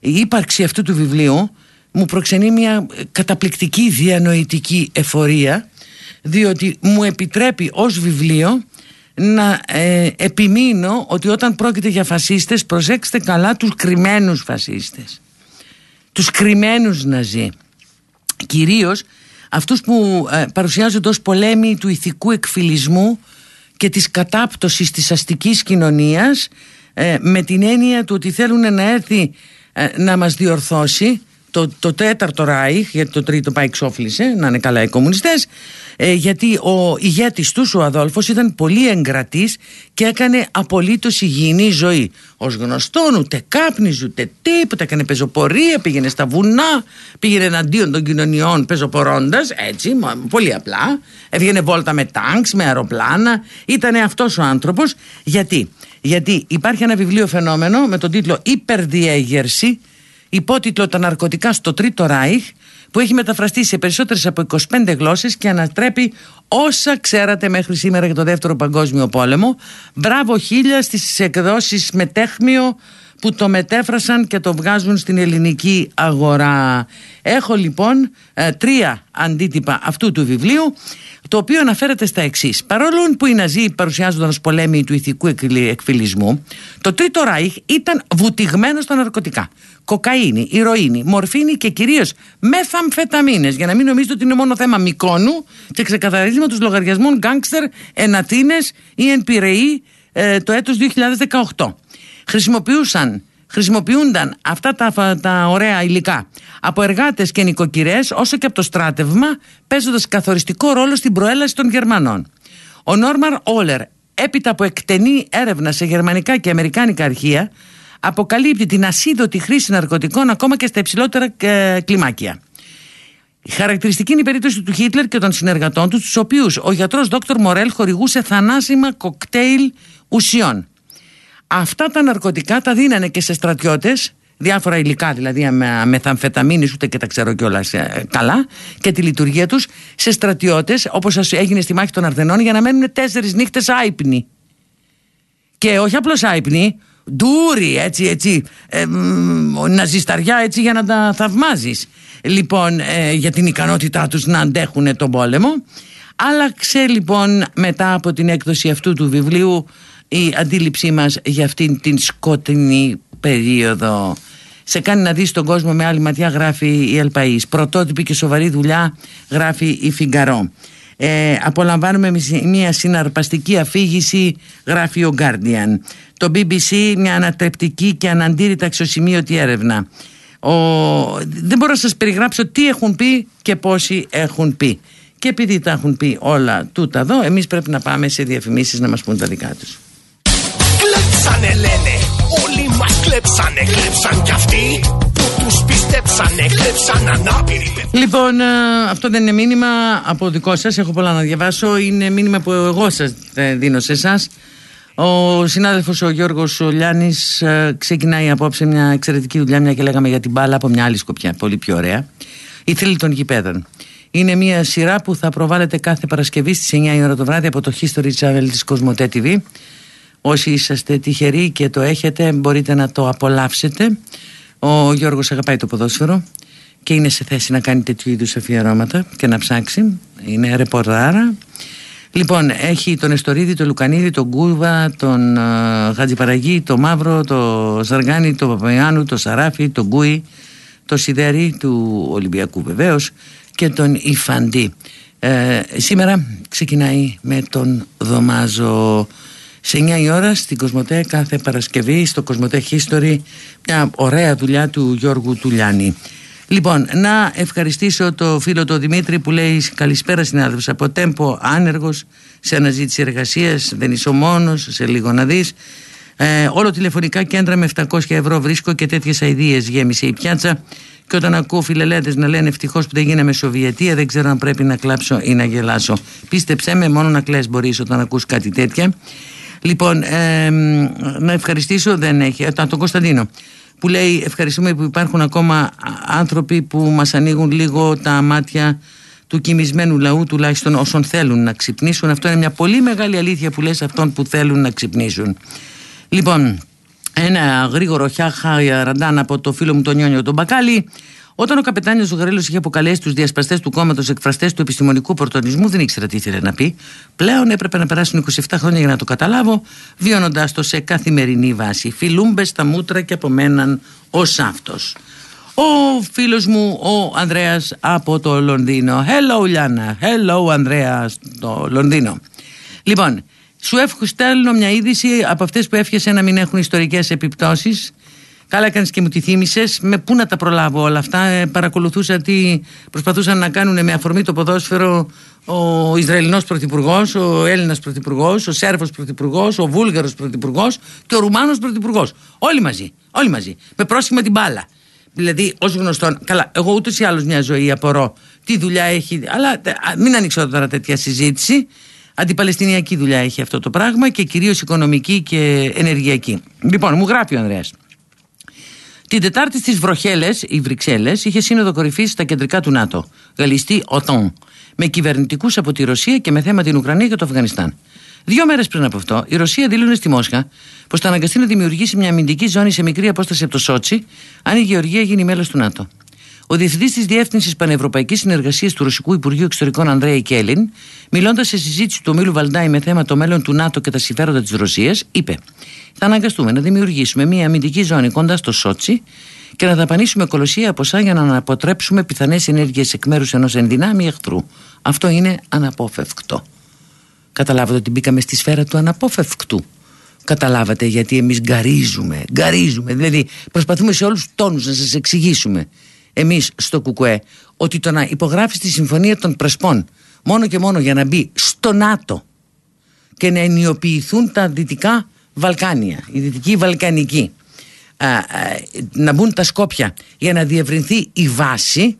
η ύπαρξη αυτού του βιβλίου μου προξενεί μια καταπληκτική διανοητική εφορία διότι μου επιτρέπει ως βιβλίο να ε, επιμείνω ότι όταν πρόκειται για φασίστες προσέξτε καλά τους κρυμμένους φασίστες τους κρυμμένους ναζί κυρίως αυτούς που ε, παρουσιάζονται ως πολέμοι του ηθικού εκφυλισμού και της κατάπτωσης της αστικής κοινωνίας ε, με την έννοια του ότι θέλουν να έρθει ε, να μας διορθώσει το, το τέταρτο Ράιχ, γιατί το τρίτο πάει ξόφλησε, να είναι καλά οι κομμουνιστές, ε, γιατί ο ηγέτης τους, ο Αδόλφος, ήταν πολύ εγκρατής και έκανε απολύτως υγιεινή ζωή. Ως γνωστόν ούτε κάπνιζε ούτε τίποτα, έκανε πεζοπορία, πήγαινε στα βουνά, πήγαινε εναντίον των κοινωνιών πεζοπορώντας, έτσι, πολύ απλά. Έβγαινε βόλτα με τάγκς, με αεροπλάνα. Ήταν αυτός ο άνθρωπος. Γιατί; Γιατί υπάρχει ένα βιβλίο φαινόμενο με τον τίτλο «Υπερδιέγερση» υπότιτλο «Τα ναρκωτικά στο Τρίτο Ράιχ» που έχει μεταφραστεί σε περισσότερες από 25 γλώσσες και ανατρέπει όσα ξέρατε μέχρι σήμερα για το Δεύτερο Παγκόσμιο Πόλεμο. Μπράβο χίλια στις εκδόσεις με τέχμιο που το μετέφρασαν και το βγάζουν στην ελληνική αγορά. Έχω λοιπόν ε, τρία αντίτυπα αυτού του βιβλίου το οποίο αναφέρεται στα εξής. Παρόλο που οι Ναζί παρουσιάζονταν ως πολέμοι του ηθικού εκφυλισμού, το Τρίτο Ράιχ ήταν βουτυγμένο στα ναρκωτικά. Κοκαίνη, ηρωίνη, μορφίνη και κυρίως μεθαμφεταμίνες. Για να μην νομίζετε ότι είναι μόνο θέμα μικόνου και ξεκαθαρίσματος λογαριασμών γκάγκστερ εν Αθήνες ή εν Πυραιή ε, το έτος 2018. Χρησιμοποιούσαν χρησιμοποιούνταν αυτά τα, τα ωραία υλικά από εργάτες και νοικοκυρές όσο και από το στράτευμα παίζοντας καθοριστικό ρόλο στην προέλαση των Γερμανών. Ο Νόρμαρ Όλερ έπειτα από εκτενή έρευνα σε γερμανικά και αμερικάνικα αρχεία αποκαλύπτει την ασίδωτη χρήση ναρκωτικών ακόμα και στα υψηλότερα ε, κλιμάκια. Η χαρακτηριστική είναι η περίπτωση του Χίτλερ και των συνεργατών τους, τους οποίους ο γιατρός Δόκτωρ Μορέλ χορηγούσε θανάσιμα κοκτέιλ ουσιών. Αυτά τα ναρκωτικά τα δίνανε και σε στρατιώτες διάφορα υλικά δηλαδή μεθαμφεταμίνης ούτε και τα ξέρω κιόλας ε, καλά και τη λειτουργία τους σε στρατιώτες όπως έγινε στη μάχη των Αρδενών για να μένουν τέσσερις νύχτες άϊπνοι. Και όχι απλώς άϊπνοι ντούρι έτσι έτσι ε, ναζισταριά έτσι για να τα θαυμάζεις. Λοιπόν ε, για την ικανότητά τους να αντέχουν τον πόλεμο. Άλλαξε λοιπόν μετά από την έκδοση αυτού του βιβλίου η αντίληψή μας για αυτήν την σκότεινη περίοδο. Σε κάνει να δεις τον κόσμο με άλλη ματιά γράφει η Ελπαΐς πρωτότυπη και σοβαρή δουλειά γράφει η Φιγκαρό. Ε, απολαμβάνουμε μια συναρπαστική αφήγηση γράφει ο Guardian. Το BBC μια ανατρεπτική και αναντήρητα αξιοσημείωτη έρευνα. Ο, δεν μπορώ να σας περιγράψω τι έχουν πει και πόσοι έχουν πει. Και επειδή τα έχουν πει όλα τούτα εδώ εμείς πρέπει να πάμε σε διαφημίσεις να μας πούν τα δικά τους Κλέψανε λένε, όλοι μας κλέψανε, κλέψαν κι αυτοί που τους πιστέψανε, κλέψαν ανάπηροι Λοιπόν, αυτό δεν είναι μήνυμα από δικό σας, έχω πολλά να διαβάσω, είναι μήνυμα που εγώ σας ε, δίνω σε εσάς. Ο συνάδελφος ο Γιώργος Λιάννης ξεκινάει απόψε μια εξαιρετική δουλειά, μια και λέγαμε για την μπάλα από μια άλλη σκοπιά, πολύ πιο ωραία. Η θρύλη των γηπέδων. Είναι μια σειρά που θα προβάλλεται κάθε Παρασκευή στις 9 η ώρα το βράδυ από το History Channel της Κοσμοτέ TV. Όσοι είσαστε τυχεροί και το έχετε μπορείτε να το απολαύσετε. Ο Γιώργος αγαπάει το ποδόσφαιρο και είναι σε θέση να κάνει τέτοιου είδους αφιερώματα και να ψάξει. Είναι ρεπορτάρα. Λοιπόν, έχει τον Εστορίδη, τον Λουκανίδη, τον Κούβα, τον uh, Χατζηπαραγή, τον Μαύρο, τον Ζαργάνη, τον Παπαϊάνου, τον Σαράφη, τον Κούι, τον Σιδέρη του Ολυμπιακού βεβαίως και τον Ιφαντή. Ε, σήμερα ξεκινάει με τον Δωμάζο σε 9 η ώρα στην Κοσμοτέ κάθε Παρασκευή στο Κοσμοτέ History μια ωραία δουλειά του Γιώργου Τουλιάνη. Λοιπόν, να ευχαριστήσω το φίλο του Δημήτρη που λέει καλησπέρα συνάδελφος από τέμπο άνεργος σε αναζήτηση εργασίας, δεν είσαι ο μόνος, σε λίγο να δεις. Ε, όλο τηλεφωνικά κέντρα με 700 ευρώ βρίσκω και τέτοιες αηδίες γέμισε η πιάτσα και όταν ακούω φιλελέτες να λένε ευτυχώς που δεν γίναμε Σοβιετία, δεν ξέρω αν πρέπει να κλάψω ή να γελάσω. Πίστεψέ με, μόνο να κλαις μπορείς όταν ακούς κάτι τέτοια. Λοιπόν, ε, να ευχαριστήσω, δεν έχει, ε, τον Κωνσταντίνο που λέει ευχαριστούμε που υπάρχουν ακόμα άνθρωποι που μας ανοίγουν λίγο τα μάτια του κοιμισμένου λαού τουλάχιστον όσων θέλουν να ξυπνήσουν αυτό είναι μια πολύ μεγάλη αλήθεια που λες αυτών που θέλουν να ξυπνήσουν. Λοιπόν ένα γρήγορο χιάχα ραντάν από το φίλο μου τον Νιόνιο τον Μπακάλι όταν ο καπετάνιος Ζουγαρέλο είχε αποκαλέσει τους διασπαστές του κόμματος εκφραστές του επιστημονικού πρωτονισμού, δεν ήξερα τι ήθελε να πει. Πλέον έπρεπε να περάσουν 27 χρόνια για να το καταλάβω, βιώνοντάς το σε καθημερινή βάση. Φιλούμπες στα μούτρα και απομέναν ως αυτός. Ο φίλος μου ο Ανδρέας από το Λονδίνο. Hello Λιάννα. Hello Ανδρέα στο Λονδίνο. Λοιπόν, σου εύχομαι στέλνω μια είδηση από αυτές που εύχεσαι να μην έχουν ιστορικές επιπτώσεις Καλά έκανες και μου τη θύμισες. Με πού να τα προλάβω όλα αυτά; Ε, παρακολουθούσα τι προσπαθούσαν να κάνουν με αφορμή το ποδόσφαιρο ο Ισραηλινός Πρωθυπουργός, ο Έλληνας Πρωθυπουργός, ο Σέρβος Πρωθυπουργός, ο Βούλγαρος Πρωθυπουργός και ο Ρουμάνος Πρωθυπουργός. Όλοι μαζί. Όλοι μαζί. Με πρόσχημα την μπάλα. Δηλαδή, ως γνωστόν, καλά, εγώ ούτως ή άλλως μια ζωή απορώ τι δουλειά έχει. Αλλά μην ανοίξω τώρα τέτοια συζήτηση. Αντιπαλαιστινιακή δουλειά έχει αυτό το πράγμα και κυρίως οικονομική και ενεργειακή. Λοιπόν, μου γράφει ο Ανδρέας την Τετάρτη στις Βροχέλες, οι Βρυξέλλες, είχε σύνοδο κορυφής στα κεντρικά του ΝΑΤΟ, γαλλιστή ΟΤΟΝ, με κυβερνητικούς από τη Ρωσία και με θέμα την Ουκρανία και το Αφγανιστάν. Δύο μέρες πριν από αυτό, η Ρωσία δήλωνε στη Μόσχα πως θα αναγκαστεί να δημιουργήσει μια αμυντική ζώνη σε μικρή απόσταση από το Σότσι, αν η Γεωργία γίνει μέλος του ΝΑΤΟ. Ο διευθυντής της Διεύθυνσης Πανευρωπαϊκής Συνεργασίας του Ρωσικού Υπουργείου Εξωτερικών Ανδρέη Κέλλιν, μιλώντας σε συζήτηση του ομίλου Βαλντάι με θέμα το μέλλον του ΝΑΤΟ και τα συμφέροντα της Ρωσίας, είπε: Θα αναγκαστούμε να δημιουργήσουμε μια αμυντική ζώνη κοντά στο Σότσι και να δαπανίσουμε κολοσσία ποσά για να αποτρέψουμε πιθανές ενέργειες εκ μέρους ενός ενδυνάμει εχθρού. Αυτό είναι αναπόφευκτο. Καταλάβατε ότι μπήκαμε στη σφαίρα του αναπόφευκτου. Καταλάβατε γιατί εμείς γκαρίζουμε, γκαρίζουμε. Δηλαδή προσπαθούμε σε όλους τους τόνους να σας εξηγήσουμε εμείς στο ΚΚΕ ότι το να υπογράφει τη Συμφωνία των Πρεσπών μόνο και μόνο για να μπει στο ΝΑΤΟ και να ενιοποιηθούν τα Δυτικά Βαλκάνια, η Δυτική Βαλκανική, να μπουν τα Σκόπια για να διευρυνθεί η βάση,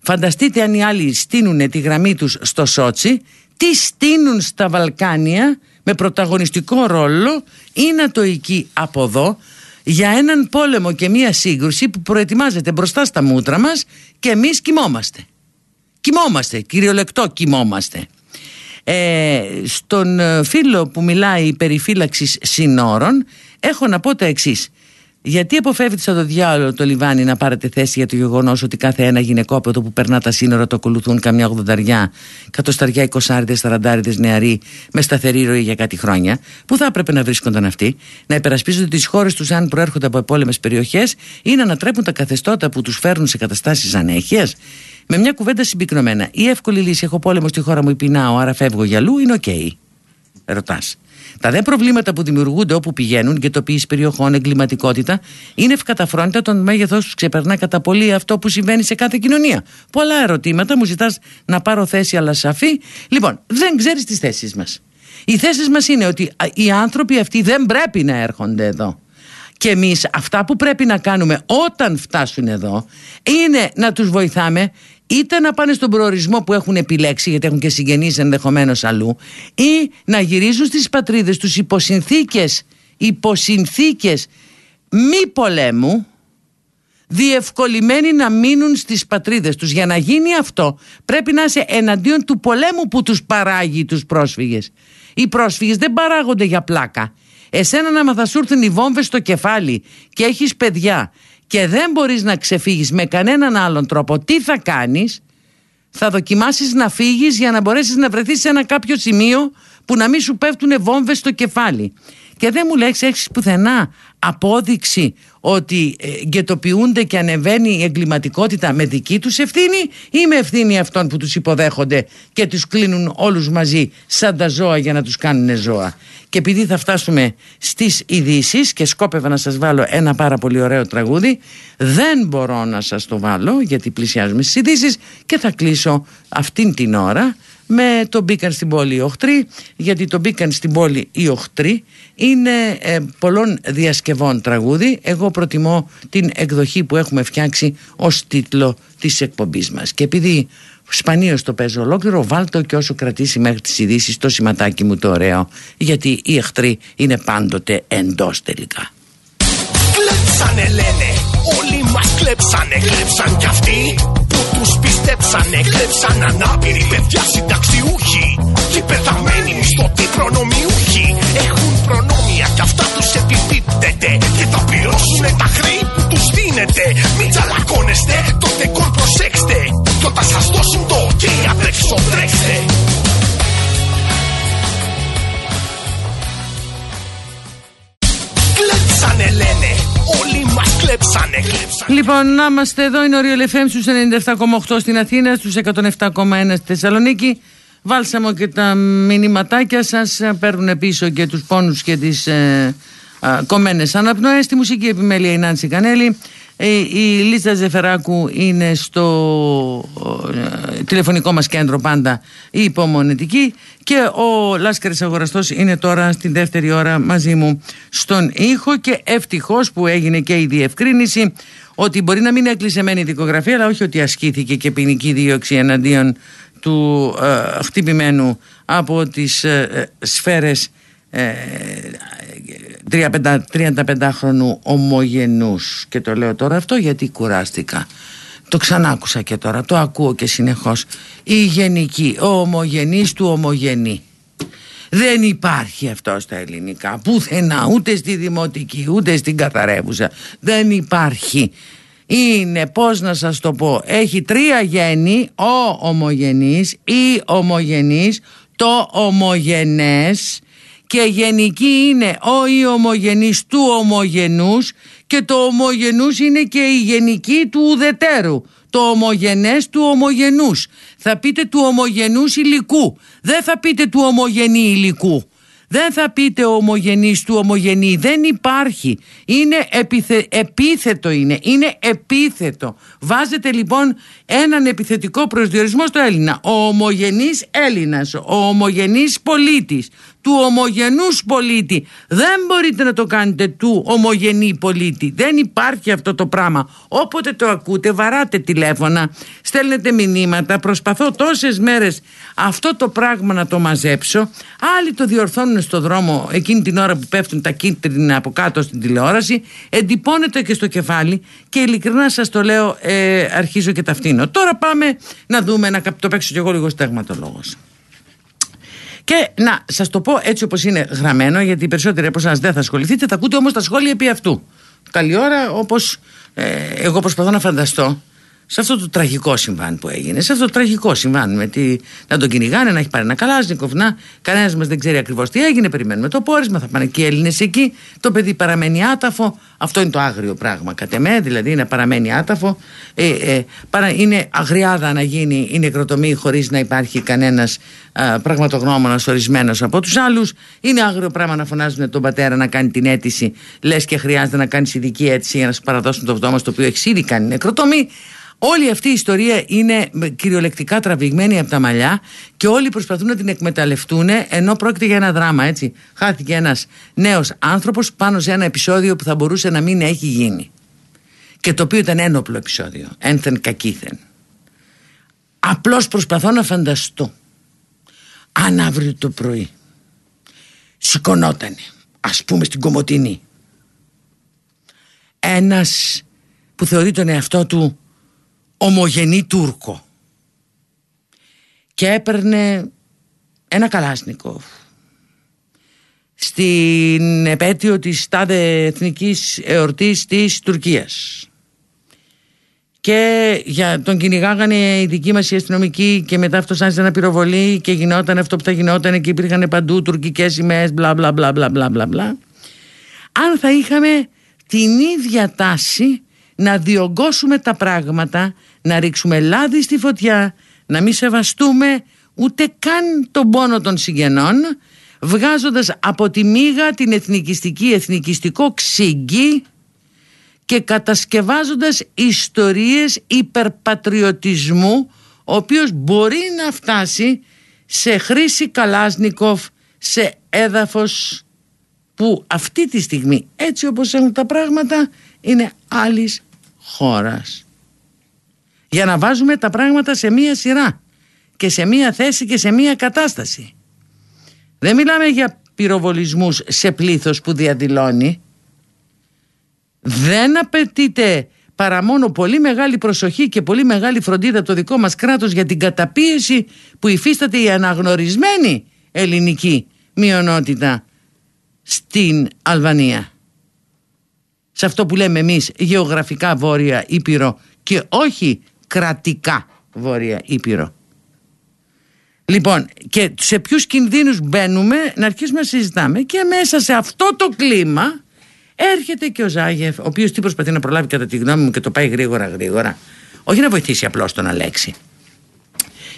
φανταστείτε αν οι άλλοι στείνουν τη γραμμή τους στο Σότσι, τι στείνουν στα Βαλκάνια με πρωταγωνιστικό ρόλο ή να το εκεί από εδώ για έναν πόλεμο και μία σύγκρουση που προετοιμάζεται μπροστά στα μούτρα μας και εμείς κοιμόμαστε. Κοιμόμαστε, κυριολεκτό κοιμόμαστε. Ε, στον ε, φίλο που μιλάει περί φύλαξης συνόρων έχω να πω τα εξής γιατί αποφεύγετε σαν το διάλογο το λιβάνι να πάρετε θέση για το γεγονός ότι κάθε ένα γυναικόπαιδο που περνά τα σύνορα το ακολουθούν καμιά ογδονταριά, κατοσταριά, εικοσάρηδες, τριαντάρηδες νεαροί με σταθερή ροή για κάτι χρόνια, που θα έπρεπε να βρίσκονταν αυτοί, να υπερασπίζονται τις χώρες τους αν προέρχονται από εμπόλεμες περιοχές ή να ανατρέπουν τα καθεστώτα που τους φέρνουν σε καταστάσεις ανέχειας. με μια κουβέντα συμπυκνωμένα. Η εύκολη λύση, έχω πόλεμο στη χώρα μου, ή πεινάω, άρα φεύγω για αλλού, είναι OK. Okay. Ρωτώ. Τα δε προβλήματα που δημιουργούνται όπου πηγαίνουν, γκετοποίηση περιοχών, εγκληματικότητα, είναι ευκαταφρόνητα. Το μέγεθός τους ξεπερνά κατά πολύ αυτό που συμβαίνει σε κάθε κοινωνία. Πολλά ερωτήματα, μου ζητάς να πάρω θέση, αλλά σαφή. Λοιπόν, δεν ξέρεις τις θέσεις μας. Οι θέσεις μας είναι ότι οι άνθρωποι αυτοί δεν πρέπει να έρχονται εδώ. Και εμείς αυτά που πρέπει να κάνουμε όταν φτάσουν εδώ είναι να τους βοηθάμε είτε να πάνε στον προορισμό που έχουν επιλέξει γιατί έχουν και συγγενείς ενδεχομένως αλλού ή να γυρίζουν στις πατρίδες τους υποσυνθήκες, υποσυνθήκες μη πολέμου διευκολυμένοι να μείνουν στις πατρίδες τους. Για να γίνει αυτό πρέπει να είσαι εναντίον του πολέμου που τους παράγει τους πρόσφυγες. Οι πρόσφυγες δεν παράγονται για πλάκα. Εσένα να θα σου έρθουν οι βόμβες στο κεφάλι και έχεις παιδιά και δεν μπορείς να ξεφύγεις με κανέναν άλλον τρόπο, τι θα κάνεις, θα δοκιμάσεις να φύγεις για να μπορέσεις να βρεθείς σε ένα κάποιο σημείο που να μην σου πέφτουν βόμβες στο κεφάλι. Και δεν μου λέξεις έχεις πουθενά απόδειξη ότι ε, γκαιτοποιούνται και ανεβαίνει η εγκληματικότητα με δική τους ευθύνη ή με ευθύνη αυτών που τους υποδέχονται και τους κλείνουν όλους μαζί σαν τα ζώα για να τους κάνουν ζώα. Και επειδή θα φτάσουμε στις ειδήσεις και σκόπευα να σας βάλω ένα πάρα πολύ ωραίο τραγούδι δεν μπορώ να σας το βάλω γιατί πλησιάζουμε στις ειδήσεις και θα κλείσω αυτήν την ώρα με το μπήκαν στην πόλη οι οχτροί γιατί το μπήκαν στην πόλη οι οχτροί. Είναι ε, πολλών διασκευών τραγούδι. Εγώ προτιμώ την εκδοχή που έχουμε φτιάξει ως τίτλο της εκπομπής μας. Και επειδή σπανίως το παίζω ολόκληρο βάλτο και όσο κρατήσει μέχρι τις ειδήσεις το σηματάκι μου το ωραίο γιατί οι εχθροί είναι πάντοτε εντός τελικά. Κλέψανε λένε, όλοι μας κλέψανε, κλέψαν κι αυτοί που τους πιστέψανε, κλέψαν ανάπηροι παιδιά συνταξιούχοι και πεθαμένοι μισθωτοί προνομιούχοι. Έχουν προνόμια κι αυτά τους επιπίπτεται και θα πληρώσουνε τα χρέη που τους δίνετε. Μην τσαλακώνεστε, το δεκόρ προσέξτε κι όταν σας δώσουν το ok απ' τρέξτε Κλέψανε λένε Όλοι μα κλέψανε, κλέψανε. Λοιπόν, να είμαστε εδώ. Είναι ο Real FM στους 97,8 στην Αθήνα, στους 107,1 στη Θεσσαλονίκη. Βάλσαμε και τα μηνυματάκια σας. Παίρνουν πίσω και τους πόνους και τις ε, κομμένες αναπνοές. Στη μουσική επιμέλεια η Νάνση Κανέλη. Ε, η Λίστα Ζεφεράκου είναι στο ε, τηλεφωνικό μας κέντρο πάντα η υπομονετική και ο Λάσκαρης Αγοραστός είναι τώρα στην δεύτερη ώρα μαζί μου στον ήχο και ευτυχώς που έγινε και η διευκρίνηση ότι μπορεί να μην έκλεισε μένη δικογραφία αλλά όχι ότι ασκήθηκε και ποινική δίωξη εναντίον του ε, χτυπημένου από τις ε, σφαίρες 35χρονου ομογενούς. Και το λέω τώρα αυτό γιατί κουράστηκα. Το ξανάκουσα και τώρα το ακούω και συνεχώς. Η γενική, ο ομογενής του ομογενή. Δεν υπάρχει αυτό στα ελληνικά. Πουθενά ούτε στη δημοτική ούτε στην καθαρεύουσα. Δεν υπάρχει. Είναι πώς να σας το πω έχει τρία γέννη ο ομογενής ή ομογενής το ομογενές και γενική είναι ο ή ομογενής του ομογενούς και το ομογενούς είναι και η γενική του ουδετέρου το ομογενές του ομογενούς. Θα πείτε του ομογενούς υλικού. Δεν θα πείτε του ομογενή υλικού. Δεν θα πείτε ομογενής του ομογενή. Δεν υπάρχει. Είναι επιθε... επίθετο είναι. Είναι επίθετο. Βάζετε λοιπόν έναν επιθετικό προσδιορισμό στο Έλληνα. Ο ομογενής Έλληνας. Ο ομογενής πολίτης του ομογενούς πολίτη. Δεν μπορείτε να το κάνετε του ομογενή πολίτη. Δεν υπάρχει αυτό το πράγμα. Όποτε το ακούτε βαράτε τηλέφωνα, στέλνετε μηνύματα. Προσπαθώ τόσες μέρες αυτό το πράγμα να το μαζέψω. Άλλοι το διορθώνουν στο δρόμο εκείνη την ώρα που πέφτουν τα κίτρινα από κάτω στην τηλεόραση. Εντυπώνεται και στο κεφάλι και ειλικρινά σας το λέω ε, αρχίζω και ταυτίνω. Τώρα πάμε να δούμε, να το παίξω κι εγώ λίγο στεγματολόγος. Και να σας το πω έτσι όπως είναι γραμμένο, γιατί οι περισσότεροι από εσάς δεν θα ασχοληθείτε, θα ακούτε όμως τα σχόλια επί αυτού. Καλή ώρα, όπως ε, εγώ προσπαθώ να φανταστώ σε αυτό το τραγικό συμβάν που έγινε, σε αυτό το τραγικό συμβάν με τη, να τον κυνηγάνε, να έχει πάρει ένα καλάζνικοφ, να κανένας μας δεν ξέρει ακριβώς τι έγινε. Περιμένουμε το πόρισμα, θα πάνε και οι Έλληνες εκεί. Το παιδί παραμένει άταφο. Αυτό είναι το άγριο πράγμα κατ' εμέ, δηλαδή να παραμένει άταφο. Ε, ε, παρα, είναι αγριάδα να γίνει η νεκροτομή χωρίς να υπάρχει κανένας πραγματογνώμονας ορισμένος από τους άλλους. Είναι άγριο πράγμα να φωνάζουν τον πατέρα να κάνει την αίτηση, λες και χρειάζεται να κάνεις ειδική αίτηση για να σου παραδώσουν το βδόμα στο οποίο έχεις ήδη κάνει νεκροτομή. Όλη αυτή η ιστορία είναι κυριολεκτικά τραβηγμένη από τα μαλλιά και όλοι προσπαθούν να την εκμεταλλευτούν ενώ πρόκειται για ένα δράμα έτσι. Χάθηκε ένας νέος άνθρωπος πάνω σε ένα επεισόδιο που θα μπορούσε να μην έχει γίνει. Και το οποίο ήταν ένοπλο επεισόδιο, ένθεν κακήθεν. Απλώς προσπαθώ να φανταστώ αν αύριο το πρωί σηκωνότανε ας πούμε στην Κομωτινή ένας που θεωρεί τον εαυτό του ομογενή Τούρκο. Και έπαιρνε ένα καλάσνικο στην επέτειο της τάδε εθνικής εορτής της Τουρκίας. Και για τον κυνηγάγανε οι δικοί μας οι αστυνομικοί και μετά αυτό σαν ένα πυροβολή και γινόταν αυτό που θα γινόταν και υπήρχαν παντού τουρκικές σημαίες μπλα μπλα μπλα μπλα μπλα μπλα. Αν θα είχαμε την ίδια τάση να διωγγώσουμε τα πράγματα να ρίξουμε λάδι στη φωτιά, να μην σεβαστούμε ούτε καν τον πόνο των συγγενών, βγάζοντας από τη μίγα την εθνικιστική εθνικιστικό ξύγκι και κατασκευάζοντας ιστορίες υπερπατριωτισμού ο οποίος μπορεί να φτάσει σε χρήση Καλάσνικοφ σε έδαφος που αυτή τη στιγμή έτσι όπως έχουν τα πράγματα είναι άλλης χώρας για να βάζουμε τα πράγματα σε μία σειρά και σε μία θέση και σε μία κατάσταση. Δεν μιλάμε για πυροβολισμούς σε πλήθος που διαδηλώνει. Δεν απαιτείται παρά μόνο πολύ μεγάλη προσοχή και πολύ μεγάλη φροντίδα από το δικό μας κράτος για την καταπίεση που υφίσταται η αναγνωρισμένη ελληνική μειονότητα στην Αλβανία. Σε αυτό που λέμε εμείς γεωγραφικά βόρεια Ήπειρο και όχι κρατικά Βόρεια Ήπειρο. Λοιπόν, και σε ποιους κινδύνους μπαίνουμε να αρχίσουμε να συζητάμε και μέσα σε αυτό το κλίμα έρχεται και ο Ζάγεφ, ο οποίος τι προσπαθεί να προλάβει κατά τη γνώμη μου και το πάει γρήγορα γρήγορα. Όχι να βοηθήσει απλώς τον Αλέξη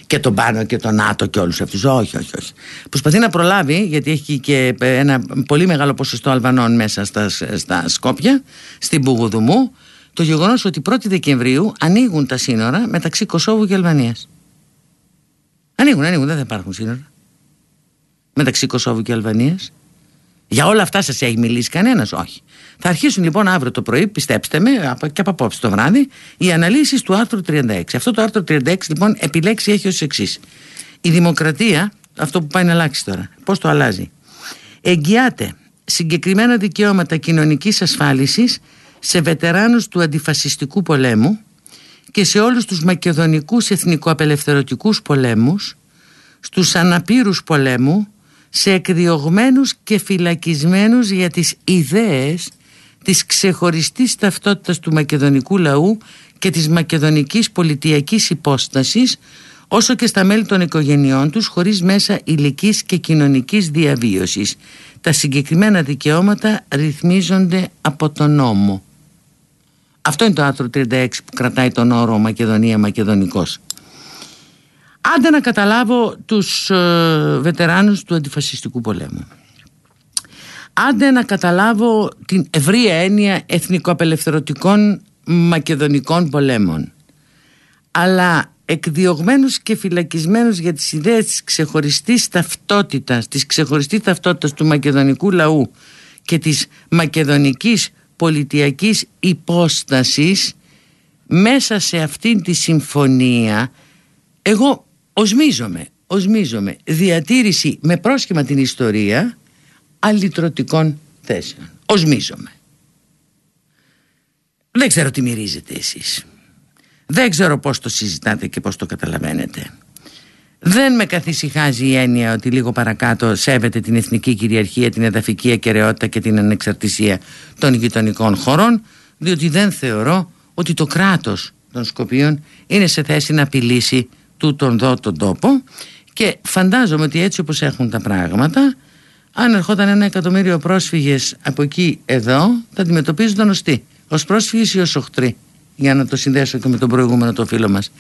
και τον Πάνο και τον Νάτο και όλους αυτούς. Όχι, όχι, όχι. Προσπαθεί να προλάβει, γιατί έχει και ένα πολύ μεγάλο ποσοστό Αλβανών μέσα στα, στα Σκόπια, στην Πουγουδουμού, το γεγονός ότι 1η Δεκεμβρίου ανοίγουν τα σύνορα μεταξύ Κωσόβου και Αλβανίας. Ανοίγουν, ανοίγουν, δεν θα υπάρχουν σύνορα. Μεταξύ Κωσόβου και Αλβανίας. Για όλα αυτά σας έχει μιλήσει κανένας, όχι. Θα αρχίσουν λοιπόν αύριο το πρωί, πιστέψτε με, και από απόψε το βράδυ, οι αναλύσεις του άρθρου 36. Αυτό το άρθρο 36 λοιπόν επιλέξει έχει ως εξής. Η δημοκρατία, αυτό που πάει να αλλάξει τώρα, πώς το αλλάζει; Εγγυάται συγκεκριμένα δικαιώματα κοινωνικής ασφάλισης σε βετεράνους του αντιφασιστικού πολέμου και σε όλους τους μακεδονικούς εθνικοαπελευθερωτικούς πολέμους, στους αναπήρους πολέμου, σε εκδιωγμένους και φυλακισμένους για τις ιδέες της ξεχωριστής ταυτότητας του μακεδονικού λαού και της μακεδονικής πολιτιακής υπόστασης όσο και στα μέλη των οικογενειών τους χωρίς μέσα ηλικής και κοινωνικής διαβίωσης. Τα συγκεκριμένα δικαιώματα ρυθμίζονται από τον νόμο. Αυτό είναι το άρθρο 36 που κρατάει τον όρο Μακεδονία Μακεδονικός. Άντε να καταλάβω τους ε, βετεράνους του αντιφασιστικού πολέμου. Άντε να καταλάβω την ευρία έννοια εθνικοαπελευθερωτικών μακεδονικών πολέμων. Αλλά εκδιωγμένους και φυλακισμένους για τις ιδέες της ξεχωριστής ταυτότητας, της ξεχωριστής ταυτότητας του μακεδονικού λαού και της μακεδονικής πολιτιακής υπόστασης μέσα σε αυτήν τη συμφωνία εγώ οσμίζομαι, οσμίζομαι διατήρηση με πρόσχημα την ιστορία αλυτρωτικών θέσεων. Οσμίζομαι. Δεν ξέρω τι μυρίζετε εσείς. Δεν ξέρω πώς το συζητάτε και πώς το καταλαβαίνετε. Δεν με καθησυχάζει η έννοια ότι λίγο παρακάτω σέβεται την εθνική κυριαρχία, την εδαφική ακαιρεότητα και την ανεξαρτησία των γειτονικών χωρών, διότι δεν θεωρώ ότι το κράτος των Σκοπίων είναι σε θέση να απειλήσει τούτον δω τον τόπο. Και φαντάζομαι ότι έτσι όπως έχουν τα πράγματα αν ερχόταν ένα εκατομμύριο πρόσφυγες από εκεί εδώ θα αντιμετωπίζονταν ως τι ως πρόσφυγες ή ως οχτροί για να το συνδέσω και με τον προηγούμενο το φίλο μας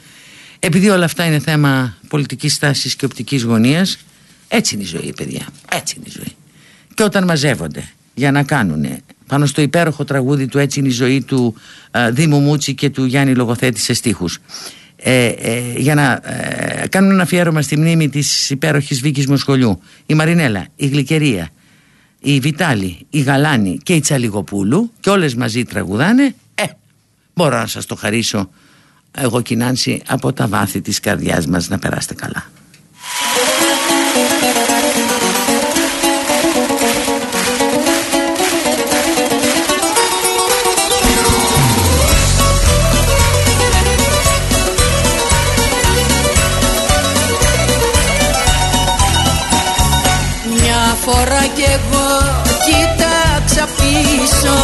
επειδή όλα αυτά είναι θέμα πολιτικής στάσης και οπτικής γωνίας έτσι είναι η ζωή παιδιά. Έτσι είναι η ζωή. Και όταν μαζεύονται για να κάνουν πάνω στο υπέροχο τραγούδι του Έτσι είναι η ζωή του ε, Δήμου Μούτσι και του Γιάννη Λογοθέτη σε στίχους ε, ε, για να ε, κάνουν ένα αφιέρωμα στη μνήμη της υπέροχης Βίκης Μοσχολιού. Η Μαρινέλα, η Γλυκερία η Βιτάλη, η Γαλάνη και η Τσαλιγοπούλου και όλες μαζί τραγουδάνε. Ε, μπορώ να σας το χαρίσω εγώ κοινάνση από τα βάθη της καρδιάς μας να περάσετε καλά. Φορά κι εγώ κοίταξα πίσω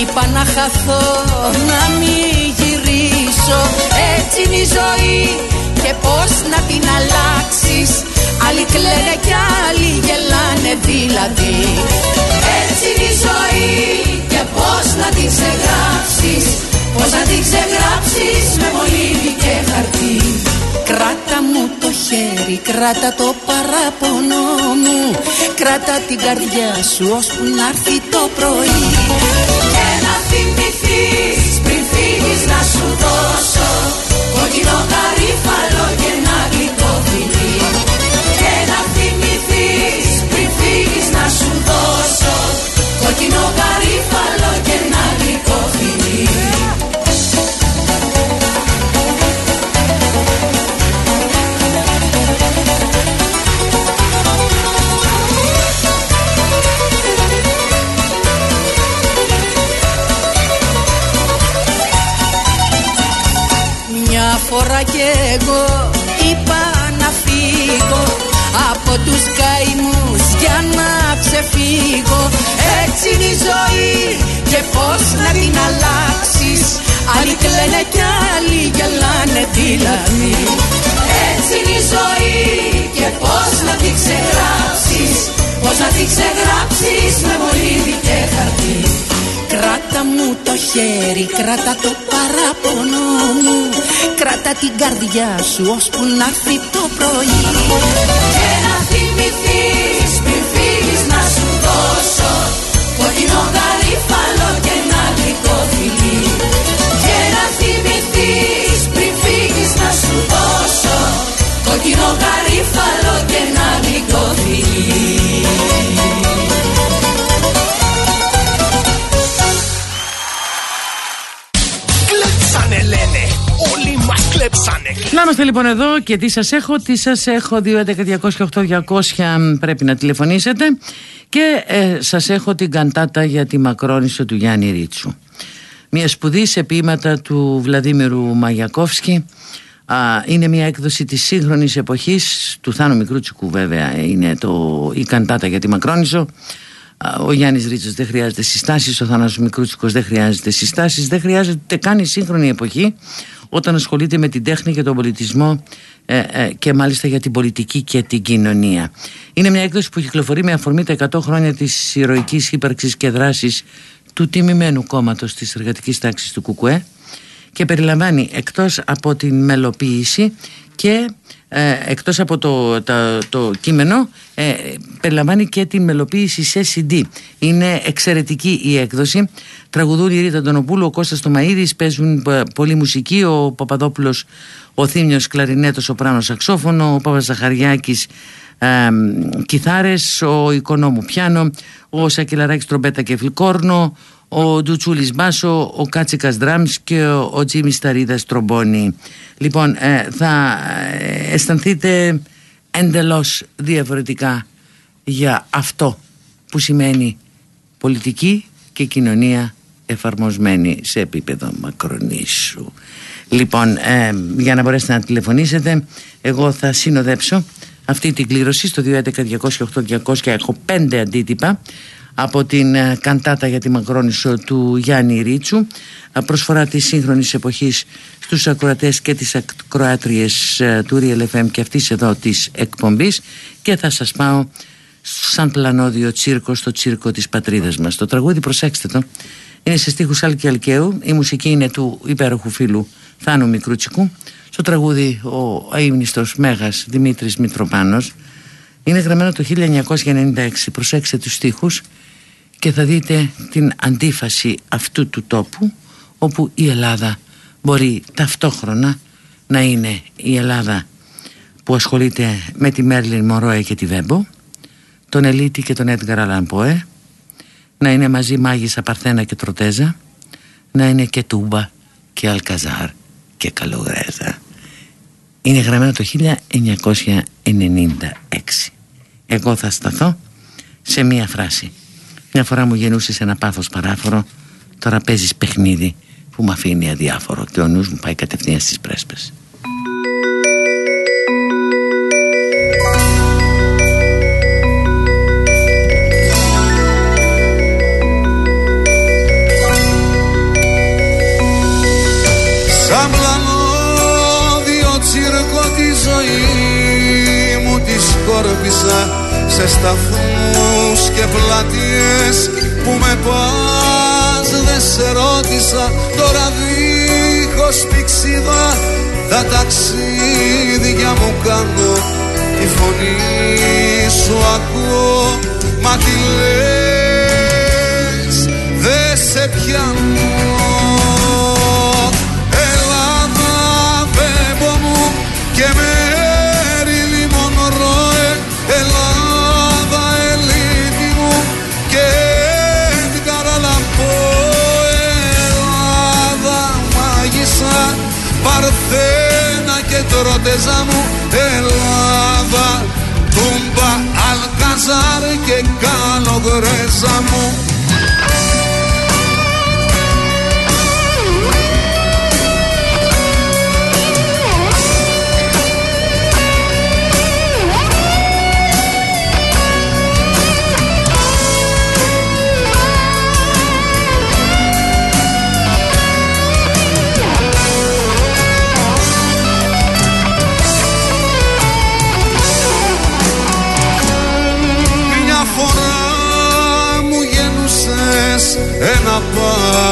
Είπα να χαθώ να μην γυρίσω Έτσι είναι η ζωή και πως να την αλλάξεις. Άλλοι κλαίνε κι άλλοι γελάνε δηλαδή. Έτσι είναι η ζωή και πως να την ξεγράψεις. Πως να την ξεγράψεις με μολύβι και χαρτί. Κράτα μου το χέρι, κράτα το παράπονο μου. Κράτα την καρδιά σου ώσπου να έρθει το πρωί. Και να θυμηθείς πριν φύγεις να σου δώσω Κόκκινο γαρίφαλο και ένα γλυκό φιλί. Και να θυμηθείς πριν φύγεις να σου δώσω Κόκκινο γαρίφαλο φορά κι εγώ είπα να φύγω από τους καημούς για να ξεφύγω. Έτσι είναι η ζωή και πως να την αλλάξεις. Άλλοι κλαίνε κι άλλοι γελάνε δηλαδή. Έτσι είναι η ζωή και πως να την ξεγράψεις. Πως να την ξεγράψεις με μολύβι και χαρτί Κράτα μου το χέρι, κράτα το παράπονο μου. Κράτα την καρδιά σου ώσπου να έρθει το πρωί. Και να θυμηθείς πριν φύγεις να σου δώσω Κόκκινο γαρίφαλο και ένα γλυκό φιλί. Και να θυμηθείς πριν φύγεις να σου δώσω Κόκκινο γαρίφαλο και ένα γλυκό φιλί Να είμαστε λοιπόν εδώ και τι σας έχω, τι σας έχω. 2.11.208.200 πρέπει να τηλεφωνήσετε. Και ε, σας έχω την καντάτα για τη Μακρόνισο του Γιάννη Ρίτσου. Μια σπουδή σε ποίηματα του Βλαδίμηρου Μαγιακόφσκι. Είναι μια έκδοση της σύγχρονης εποχής του Θάνου Μικρούτσικου βέβαια είναι το, η καντάτα για τη Μακρόνισο ο Γιάννης Ρίτσος δεν χρειάζεται συστάσεις ο Θάνος Μικρούτσικος δεν χρειάζεται συστάσεις δεν χρειάζεται ούτε καν η σύγχρονη εποχή όταν ασχολείται με την τέχνη και τον πολιτισμό ε, ε, και μάλιστα για την πολιτική και την κοινωνία. Είναι μια έκδοση που κυκλοφορεί με αφορμή τα 100 χρόνια της ηρωικής ύπαρξης και δράσης του τιμημένου κόμματος της εργατικής τάξης του ΚΚΕ και περιλαμβάνει εκτός από την μελοποίηση και ε, εκτός από το, το κείμενο ε, περιλαμβάνει και την μελοποίηση σε CD είναι εξαιρετική η έκδοση. Τραγουδούν η Ρίτα Τονοπούλου, ο Κώστας Τομαίδης παίζουν πολύ μουσική ο Παπαδόπουλος, ο Θήμιος Κλαρινέτος, ο Πράνος Σαξόφωνο ο Παπας Ζαχαριάκης ε, κιθάρες, ο Οικονόμου Πιάνο ο Σακελαράκης Τρομπέτα και Φιλκόρνο ο Ντουτσούλης Μπάσο, ο Κάτσικας Δράμς και ο, ο Τζίμις Ταρίδας Τρομπόνι. Λοιπόν, ε, θα ε, αισθανθείτε εντελώς διαφορετικά για αυτό που σημαίνει πολιτική και κοινωνία εφαρμοσμένη σε επίπεδο μακρονήσου. Λοιπόν, ε, για να μπορέσετε να τηλεφωνήσετε, εγώ θα συνοδέψω αυτή την κλήρωση στο 211-208-200 έχω πέντε αντίτυπα από την ε, καντάτα για τη Μακρόνισο του Γιάννη Ρίτσου. Ε, προσφορά της σύγχρονης εποχής στους ακροατές και τις ακροάτριες ε, του Real FM και αυτής εδώ της εκπομπής. Και θα σας πάω σαν πλανόδιο τσίρκο στο τσίρκο της πατρίδας μας. Το τραγούδι προσέξτε το είναι σε στίχους Άλκη Αλκαίου. Η μουσική είναι του υπέροχου φίλου Θάνου Μικρούτσικου. Στο τραγούδι ο αείμνηστος Μέγας Δημήτρης Μητροπάνος. Είναι γραμμένο το 1996 προσέξτε τους στίχους και θα δείτε την αντίφαση αυτού του τόπου όπου η Ελλάδα μπορεί ταυτόχρονα να είναι η Ελλάδα που ασχολείται με τη Μέρλιν Μωρόε και τη Βέμπο τον Ελίτη και τον Έντγκαρ Αλανπόε να είναι μαζί Μάγισσα Παρθένα και Τροτέζα να είναι και Τούμπα και Αλκαζάρ και Καλογρέζα είναι γραμμένο το 1996 εγώ θα σταθώ σε μία φράση μια φορά μου γεννούσες ένα πάθος παράφορο. Τώρα παίζεις παιχνίδι που με αφήνει αδιάφορο. Και ο νους μου πάει κατευθείαν στις πρέσπες. Σαν πλανόδιο τσίρκο τη ζωή μου τη σκόρπισα σε σταθμούς και πλατείες που με πας. Δεν σε ρώτησα τώρα δίχως πηξίδα. Τα ταξίδια μου κάνω. Τη φωνή σου ακούω μα τι λες. Δεν σε πιάνω τροτεζά μου Ελλάδα Τούμπα, Αλκαζάρ και Καλογρέζα μου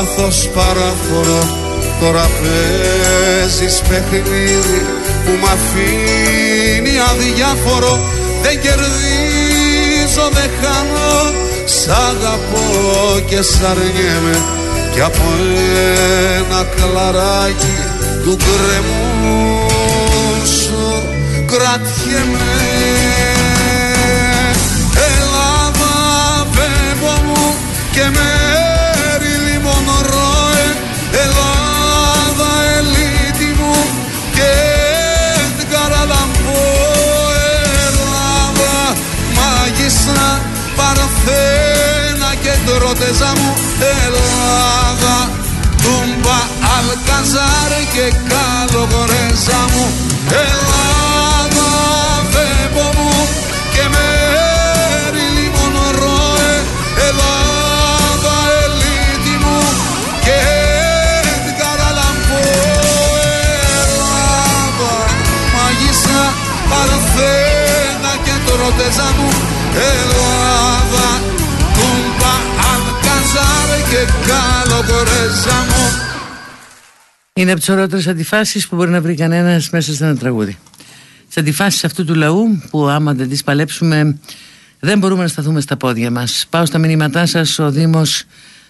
πάθος παράφορο. Τώρα παίζεις παιχνίδι που μ' αφήνει αδιάφορο. Δεν κερδίζω, δεν χάνω. Σ' αγαπώ και σ' αρνιέμαι. Κι από ένα κλαράκι του κρεμού σου κρατιέμαι. Ελλάδα φεύγω μου και με τρότεζα μου Ελλάδα Τούμπα, Αλκαζάρ και Καλογορέζα μου Είναι από τις ωραιότερες αντιφάσεις που μπορεί να βρει κανένας μέσα σε ένα τραγούδι. Τις αντιφάσεις αυτού του λαού που άμα δεν τις παλέψουμε δεν μπορούμε να σταθούμε στα πόδια μας. Πάω στα μηνύματά σας. Ο Δήμος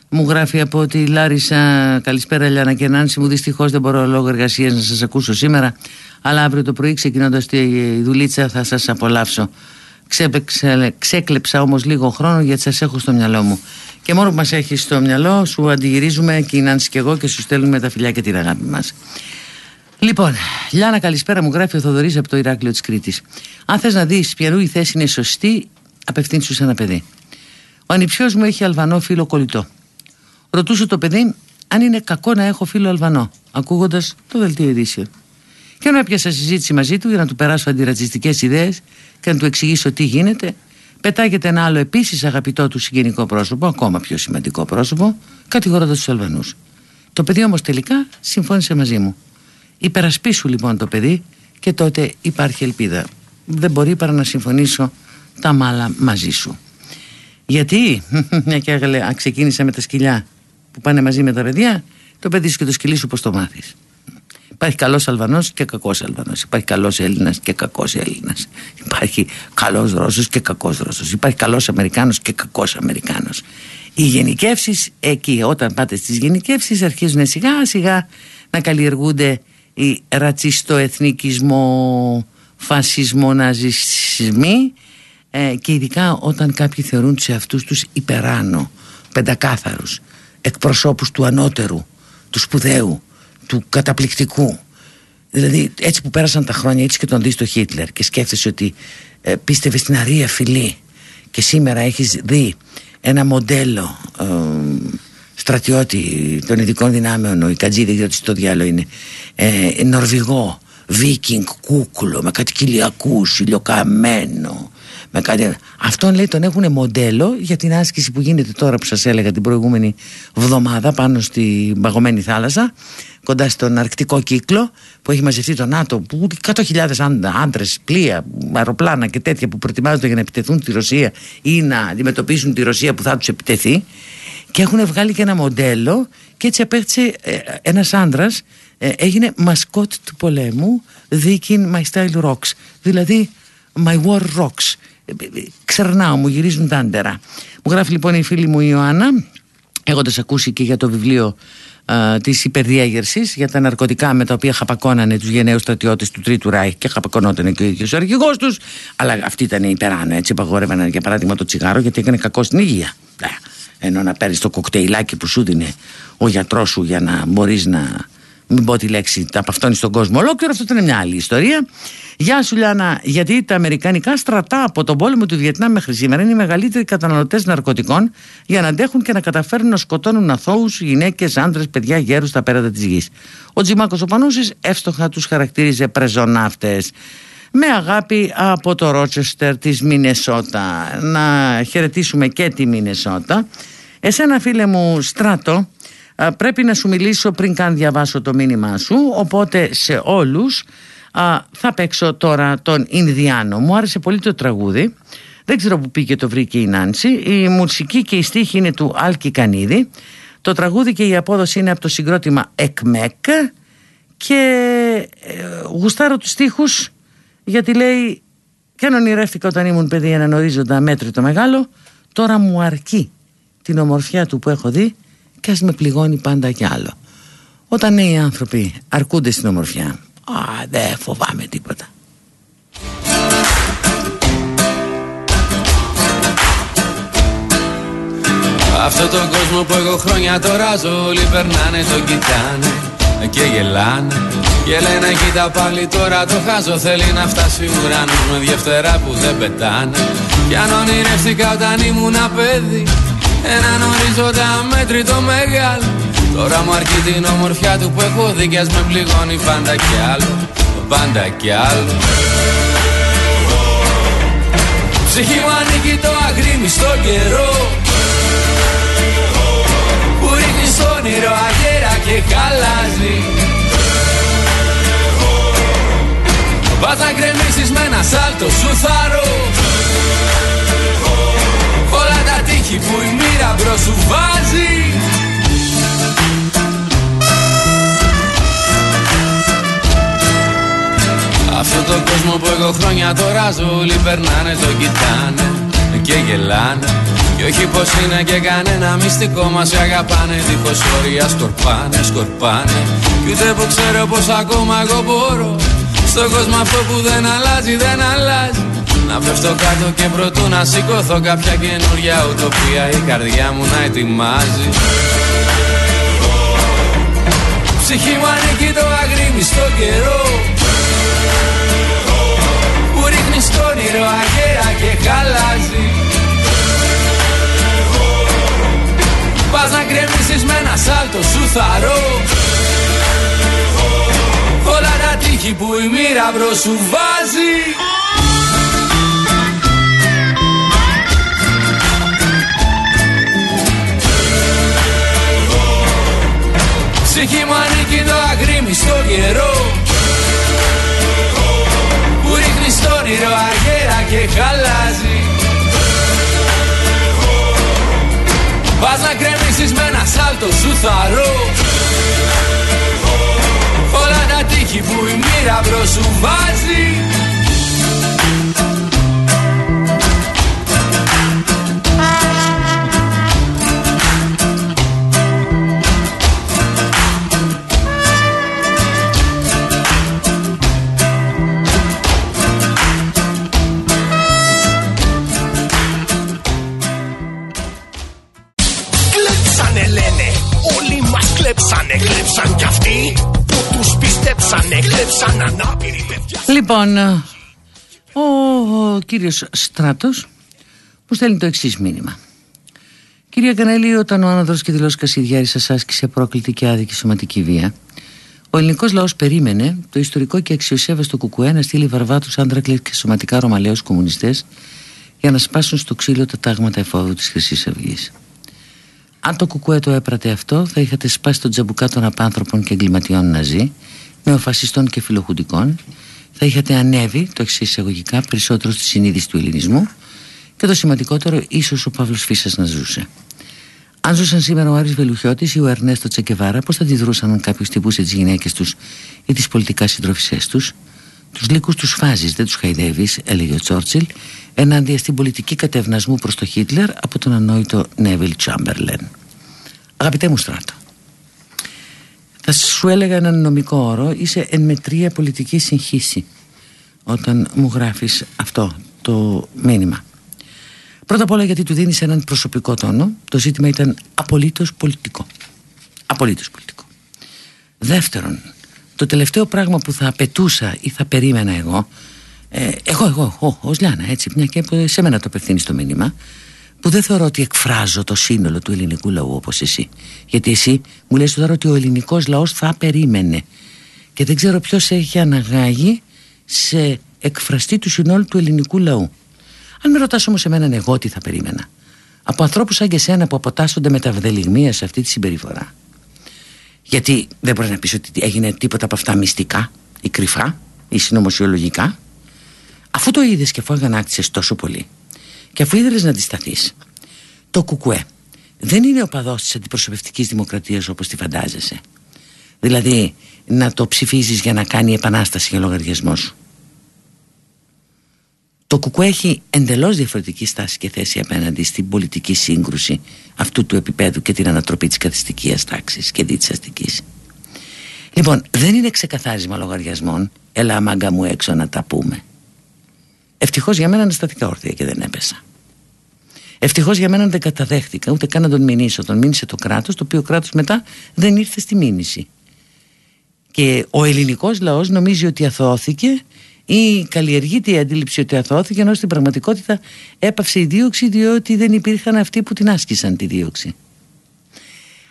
μου γράφει από τη Λάρισα Καλησπέρα Ελιάνα και Νάνση μου Δυστυχώς δεν μπορώ λόγω εργασίας να σας ακούσω σήμερα Αλλά αύριο το πρωί ξεκινώντας τη δουλίτσα θα σας απολαύσω Ξέκλεψα όμως λίγο χρόνο γιατί σας έχω στο μυαλό μου και μόνο που μας έχει στο μυαλό σου αντιγυρίζουμε και η Νάνση και εγώ και σου στέλνουμε τα φιλιά και την αγάπη μας. Λοιπόν, Λιάνα καλησπέρα μου γράφει ο Θοδωρής από το Ηράκλειο της Κρήτης. Αν θες να δεις ποιανού η θέση είναι σωστή απευθύνσου σε ένα παιδί. Ο ανιψιός μου έχει αλβανό φίλο κολλητό. Ρωτούσε το παιδί αν είναι κακό να έχω φίλο αλβανό ακούγοντας το δελτίο ειδήσεων. Και ενώ έπιασα συζήτηση μαζί του για να του περάσω αντιρατσιστικές ιδέες και να του εξηγήσω τι γίνεται, Πετάγεται ένα άλλο επίσης αγαπητό του συγγενικό πρόσωπο, ακόμα πιο σημαντικό πρόσωπο, κατηγορώντας τους Αλβανούς. Το παιδί όμως τελικά συμφώνησε μαζί μου. Υπερασπίσου λοιπόν το παιδί και τότε υπάρχει ελπίδα. Δεν μπορεί παρά να συμφωνήσω τα μάλα μαζί σου. Γιατί, *laughs* μια και ξεκίνησα με τα σκυλιά που πάνε μαζί με τα παιδιά, το παιδί σου και το σκυλί σου πώς το μάθεις. Υπάρχει καλός Αλβανός και κακός Αλβανός. Υπάρχει καλός Έλληνας και κακός Έλληνας. Υπάρχει καλός Ρώσος και κακός Ρώσος. Υπάρχει καλός Αμερικάνος και κακός Αμερικάνος. Οι γενικεύσεις εκεί, όταν πάτε στις γενικεύσεις, αρχίζουν σιγά σιγά να καλλιεργούνται οι ρατσιστο-εθνικισμό, φασισμό, ναζισμοί ε, και ειδικά όταν κάποιοι θεωρούν σε αυτούς τους υπεράνω, πεντακάθαρους, εκπροσώπους του ανώτερου, του σπουδαίου, του καταπληκτικού. Δηλαδή έτσι που πέρασαν τα χρόνια έτσι και τον δεις το Χίτλερ και σκέφτεσαι ότι ε, πίστευε στην αρία φυλή και σήμερα έχεις δει ένα μοντέλο ε, στρατιώτη των ειδικών δυνάμεων ο Ικατζίδη διότι στο διάλογο είναι ε, Νορβηγό Βίκινγκ κούκλο με κάτι κοιλιακούς ηλιοκαμένο με κάτι... Αυτόν λέει τον έχουν μοντέλο για την άσκηση που γίνεται τώρα που σας έλεγα την προηγούμενη βδομάδα πάνω στην παγωμένη θάλασσα κοντά στον αρκτικό κύκλο που έχει μαζευτεί το ΝΑΤΟ που 100.000 άντρες, πλοία, αεροπλάνα και τέτοια που προετοιμάζονται για να επιτεθούν στη Ρωσία ή να αντιμετωπίσουν τη Ρωσία που θα τους επιτεθεί και έχουν βγάλει και ένα μοντέλο και έτσι απέκτησε ε, ένας άντρας ε, έγινε μασκότ του πολέμου δίκην my style rocks δηλαδή my war rocks ξερνάω μου γυρίζουν τα άντερα. Μου γράφει λοιπόν η φίλη μου η Ιωάννα. Έχοντα ακούσει και για το βιβλίο τη της υπερδιέγερσης για τα ναρκωτικά με τα οποία χαπακώνανε τους γενναίους στρατιώτες του Τρίτου Ράιχ και χαπακωνόταν και ο ίδιος ο αρχηγός τους. Αλλά αυτή ήταν υπεράνω έτσι απαγόρευαν για παράδειγμα το τσιγάρο γιατί έκανε κακό στην υγεία. Ναι. ενώ να παίρνεις το κοκτέιλάκι που σου δίνει ο γιατρός σου για να μπορείς να μην πω τη λέξη, τα παυτώνει στον κόσμο ολόκληρο. Αυτό ήταν μια άλλη ιστορία. Γεια σου, Λιάννα. Γιατί τα Αμερικανικά στρατά από τον πόλεμο του Βιετνάμ μέχρι σήμερα είναι οι μεγαλύτεροι καταναλωτές ναρκωτικών για να αντέχουν και να καταφέρουν να σκοτώνουν αθώους, γυναίκες, άντρες, παιδιά, γέρους στα πέρατα της γης. Ο Τζιμάκος Οπανούσης εύστοχα τους χαρακτήριζε πρεζοναύτες. Με αγάπη από το Ρότσεστερ της Μινεσότα. Να χαιρετήσουμε και τη Μινεσότα. Εσένα φίλε μου Στράτο πρέπει να σου μιλήσω πριν καν διαβάσω το μήνυμά σου οπότε σε όλους θα παίξω τώρα τον Ινδιάνο. Μου άρεσε πολύ το τραγούδι. Δεν ξέρω που πήγε το βρήκε η Νάνση. Η μουσική και η στίχη είναι του Άλκη Κανίδη το τραγούδι και η απόδοση είναι από το συγκρότημα Εκμεκ. Και ε, γουστάρω τους στίχους γιατί λέει και αν ονειρεύτηκα όταν ήμουν παιδί έναν ορίζοντα μέτρητο μεγάλο τώρα μου αρκεί την ομορφιά του που έχω δει και ας με πληγώνει πάντα κι άλλο. Όταν νέοι άνθρωποι αρκούνται στην ομορφιά, α, δεν φοβάμαι τίποτα. Αυτό το κόσμο που εγώ χρόνια τώρα ζω Όλοι περνάνε, τον κοιτάνε και γελάνε Και λένε κοίτα πάλι τώρα το χάζω Θέλει να φτάσει ουρανός με διεφτερά που δεν πετάνε Κι αν ονειρεύτηκα όταν ήμουν παιδί Έναν ορίζοντα μέτρητο μεγάλο. Τώρα μου αρκεί την ομορφιά του που έχω δει Κι ας με πληγώνει πάντα κι άλλο. Πάντα κι άλλο. Ψυχή μου ανήκει το αγρίμι στο καιρό. Που ρίχνεις στο όνειρο αγέρα και χαλάζει. Πας να γκρεμίσεις με ένα σάλτο σου θάρω Αυτό το κόσμο που εγώ χρόνια τώρα ζω Όλοι περνάνε, το κοιτάνε και γελάνε. Κι όχι πως είναι και κανένα μυστικό μας αγαπάνε. Δίχως όρια σκορπάνε, σκορπάνε. Κι ούτε που ξέρω πως ακόμα εγώ μπορώ. Στον κόσμο αυτό που δεν αλλάζει, δεν αλλάζει. Να πέφτω κάτω και προτού να σηκωθώ κάποια καινούργια ουτοπία. Η καρδιά μου να ετοιμάζει. Ψυχή μου ανήκει το αγρίμι στο καιρό όνειρο αγέρα και χαλάζει. Πας να κρεμίσεις με ένα σάλτο σου θαρώ Όλα τα τύχη που η μοίρα σου βάζει. Ψυχή μου ανήκει το αγρίμι στο καιρό. Που ρίχνει στο όνειρο αργέρα και χαλάζει. Πας να κρέμισεις με ένα σάλτο σου θαρώ Όλα τα τείχη που η μοίρα μπρος σου βάζει Λοιπόν, ε, ο, ο κύριος Στράτος μου στέλνει το εξής μήνυμα. Κυρία Κανέλη, όταν ο άναδρος και δηλώσει Κασιδιάρης σας άσκησε πρόκλητη και άδικη σωματική βία, ο ελληνικός λαός περίμενε το ιστορικό και αξιοσέβαστο κουκουέ να στείλει βαρβάτους άντρακλες και σωματικά ρωμαλαίους κομμουνιστές για να σπάσουν στο ξύλο τα τάγματα εφόδου της Χρυσής Αυγής. Αν το κουκουέ το έπρατε αυτό, θα είχατε σπάσει τον τζαμπουκά των απάνθρωπων και εγκληματιών ναζί, νεοφασιστών και φιλοχουντικών, θα είχατε ανέβει, το εξής εισαγωγικά, περισσότερο στη συνείδηση του ελληνισμού και το σημαντικότερο, ίσως ο Παύλος Φίσας να ζούσε. Αν ζούσαν σήμερα ο Άρης Βελουχιώτης ή ο Ερνέστο Τσεκεβάρα, πώς θα αντιδρούσαν αν κάποιος τυπούσε τις γυναίκες τους ή τις πολιτικά συντροφισές τους; Τους λύκους τους φάζεις, δεν τους χαϊδεύεις, έλεγε ο Τσόρτσιλ, ενάντια στην πολιτική κατευνασμού προς το Χίτλερ από τον ανόητο Νέβιλ Τσάμπερλεν. Αγαπητέ μου στράτο, θα σου έλεγα έναν νομικό όρο, είσαι εν μετρία πολιτική συγχύση όταν μου γράφεις αυτό το μήνυμα. Πρώτα απ' όλα γιατί του δίνεις έναν προσωπικό τόνο, το ζήτημα ήταν απολύτως πολιτικό. Απολύτως πολιτικό. Δεύτερον, το τελευταίο πράγμα που θα απαιτούσα ή θα περίμενα εγώ, ε, εγώ, εγώ, εγώ, ως Λιάνα, έτσι, μια και σε μένα το απευθύνεις το μήνυμα, που δεν θεωρώ ότι εκφράζω το σύνολο του ελληνικού λαού όπως εσύ. Γιατί εσύ μου λες τώρα ότι ο ελληνικός λαός θα περίμενε. Και δεν ξέρω ποιος έχει αναγάγει σε εκφραστή του συνόλου του ελληνικού λαού. Αν με ρωτάς όμως εμένα εγώ τι θα περίμενα. Από ανθρώπους σαν και σένα που αποτάσσονται με τα βδελιγμία σε αυτή τη συμπεριφορά. Γιατί δεν μπορείς να πεις ότι έγινε τίποτα από αυτά μυστικά ή κρυφά ή συνωμοσιολογικά. Αφού το είδες και αφού αγανάκτησες τόσο πολύ και αφού ήθελες να αντισταθείς, το κουκουέ δεν είναι ο παδός της αντιπροσωπευτικής δημοκρατίας όπως τη φαντάζεσαι. Δηλαδή να το ψηφίζεις για να κάνει επανάσταση για λογαριασμό σου. Το κουκουέ έχει εντελώς διαφορετική στάση και θέση απέναντι στην πολιτική σύγκρουση αυτού του επίπεδου και την ανατροπή της καθιστική τάξης και δι τη αστικής. Λοιπόν, δεν είναι ξεκαθάρισμα λογαριασμών. Έλα, μάγκα μου έξω να τα πούμε. Ευτυχώς για μένα είναι στατικά όρθια και δεν έπεσα. Ευτυχώς για μένα δεν καταδέχτηκα ούτε καν να τον μηνύσω. Τον μήνυσε το κράτος, το οποίο κράτος μετά δεν ήρθε στη μήνυση. Και ο ελληνικός λαός νομίζει ότι αθώθηκε ή καλλιεργείται η αντίληψη ότι αθώθηκε, ενώ στην πραγματικότητα έπαυσε η δίωξη διότι δεν υπήρχαν αυτοί που την άσκησαν τη δίωξη.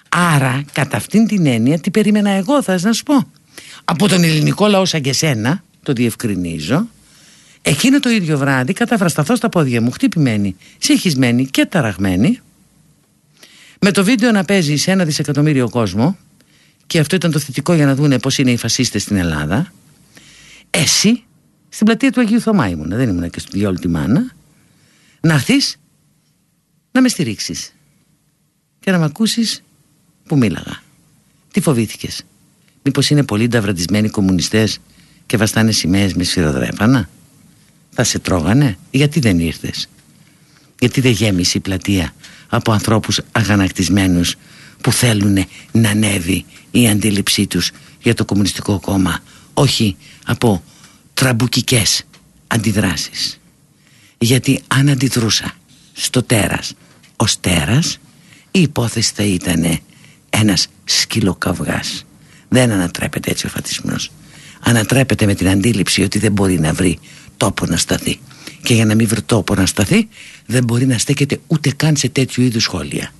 Άρα, κατά αυτήν την έννοια, τι περίμενα εγώ, θα να σου πω; Από τον ελληνικό λαό σαν και σένα, το διευκρινίζω, Εκείνο το ίδιο βράδυ κατάφερα σταθώ στα πόδια μου, χτυπημένη, συγχυσμένη και ταραγμένη, με το βίντεο να παίζει σε ένα δισεκατομμύριο κόσμο, και αυτό ήταν το θετικό για να δούνε πώς είναι οι φασίστες στην Ελλάδα, εσύ, στην πλατεία του Αγίου Θωμά ήμουν, δεν ήμουν και για όλη τη μάνα, να έρθεις να με στηρίξεις και να με ακούσεις που μίλαγα. Τι φοβήθηκες, μήπως είναι πολύ νταυραντισμένοι κομμουνιστές και βαστάνε σημαίες με σφυροδρέπανα; Θα σε τρώγανε; Γιατί δεν ήρθες; Γιατί δεν γέμισε η πλατεία από ανθρώπους αγανακτισμένους που θέλουν να ανέβει η αντίληψή τους για το Κομμουνιστικό Κόμμα όχι από τραμπουκικές αντιδράσεις; Γιατί αν αντιδρούσα στο τέρας ως τέρας η υπόθεση θα ήταν ένας σκυλοκαυγάς. Δεν ανατρέπεται έτσι ο φατισμός. Ανατρέπεται με την αντίληψη ότι δεν μπορεί να βρει τόπο να σταθεί. Και για να μην βρει τόπο να σταθεί, δεν μπορεί να στέκεται ούτε καν σε τέτοιου είδους σχόλια.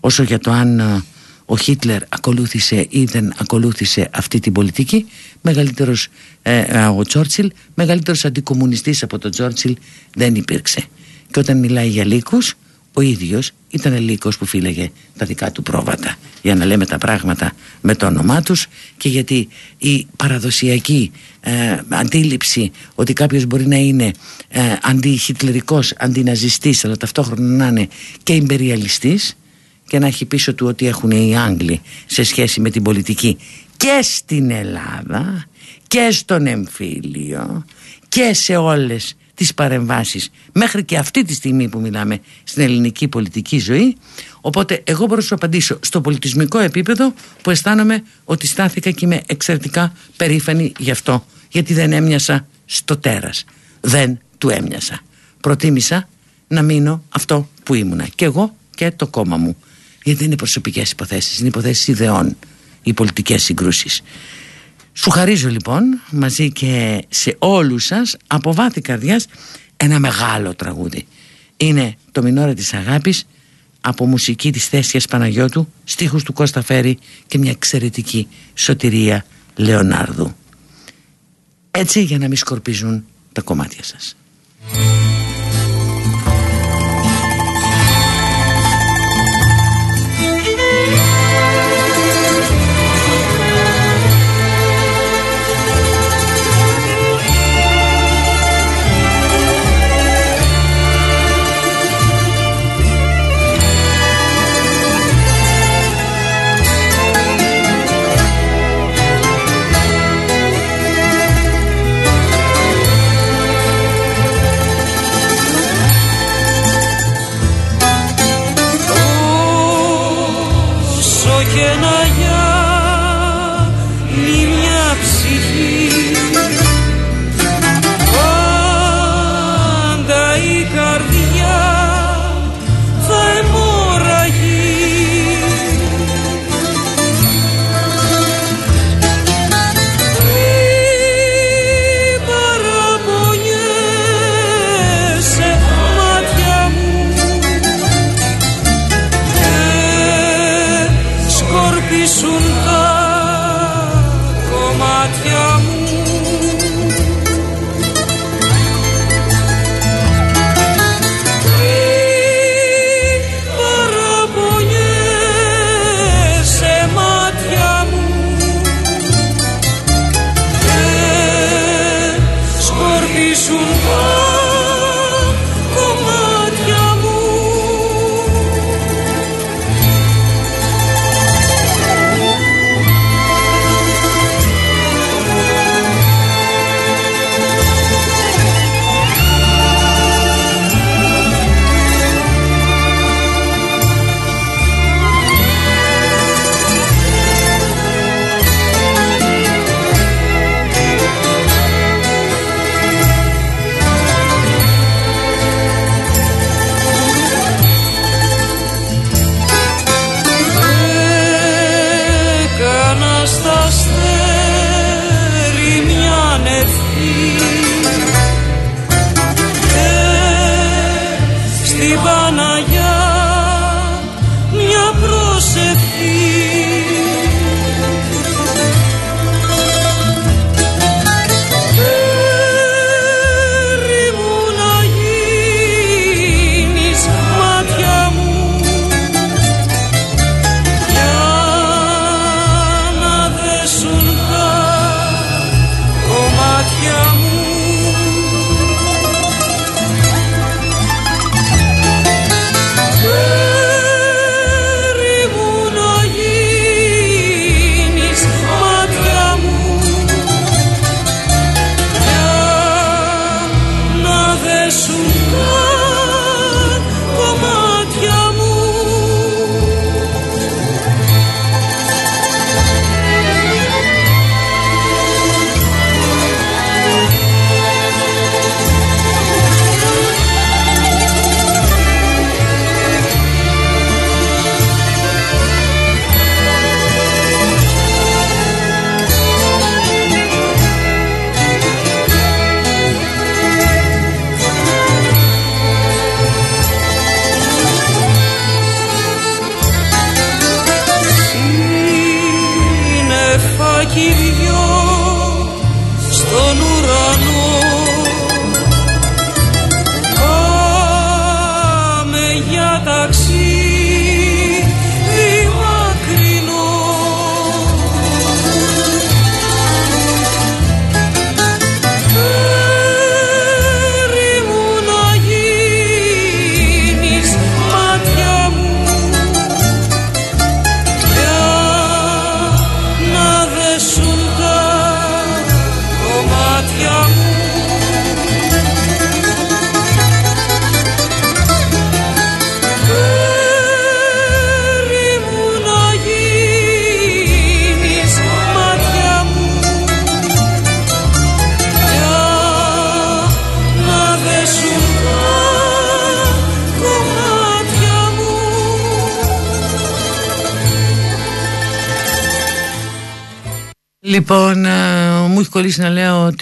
Όσο για το αν ε, ο Χίτλερ ακολούθησε ή δεν ακολούθησε αυτή την πολιτική, μεγαλύτερος, ε, ε, ο Τσόρτσιλ, μεγαλύτερος αντικομουνιστής από τον Τσόρτσιλ δεν υπήρξε. Και όταν μιλάει για λύκους, ο ίδιος ήταν λύκος που φύλαγε τα δικά του πρόβατα για να λέμε τα πράγματα με το όνομά τους και γιατί η παραδοσιακή ε, αντίληψη ότι κάποιος μπορεί να είναι ε, αντιχιτλερικός, αντιναζιστής αλλά ταυτόχρονα να είναι και ιμπεριαλιστής και να έχει πίσω του ότι έχουν οι Άγγλοι σε σχέση με την πολιτική και στην Ελλάδα και στον εμφύλιο και σε όλες τις παρεμβάσεις. Μέχρι και αυτή τη στιγμή που μιλάμε στην ελληνική πολιτική ζωή. Οπότε εγώ μπορώ να σου απαντήσω στο πολιτισμικό επίπεδο που αισθάνομαι ότι στάθηκα και είμαι εξαιρετικά περήφανη γι' αυτό. Γιατί δεν έμοιασα στο τέρας. Δεν του έμοιασα. Προτίμησα να μείνω αυτό που ήμουνα. Και εγώ και το κόμμα μου. Γιατί δεν είναι προσωπικές υποθέσεις είναι υποθέσεις ιδεών οι πολιτικές συγκρούσεις σου χαρίζω λοιπόν μαζί και σε όλους σας από βάθη καρδιάς ένα μεγάλο τραγούδι. Είναι το Μινόρα της Αγάπης από μουσική της Θέσιας Παναγιώτου, στίχους του Κώστα Φέρη και μια εξαιρετική σωτηρία Λεωνάρδου. Έτσι για να μην σκορπίζουν τα κομμάτια σας.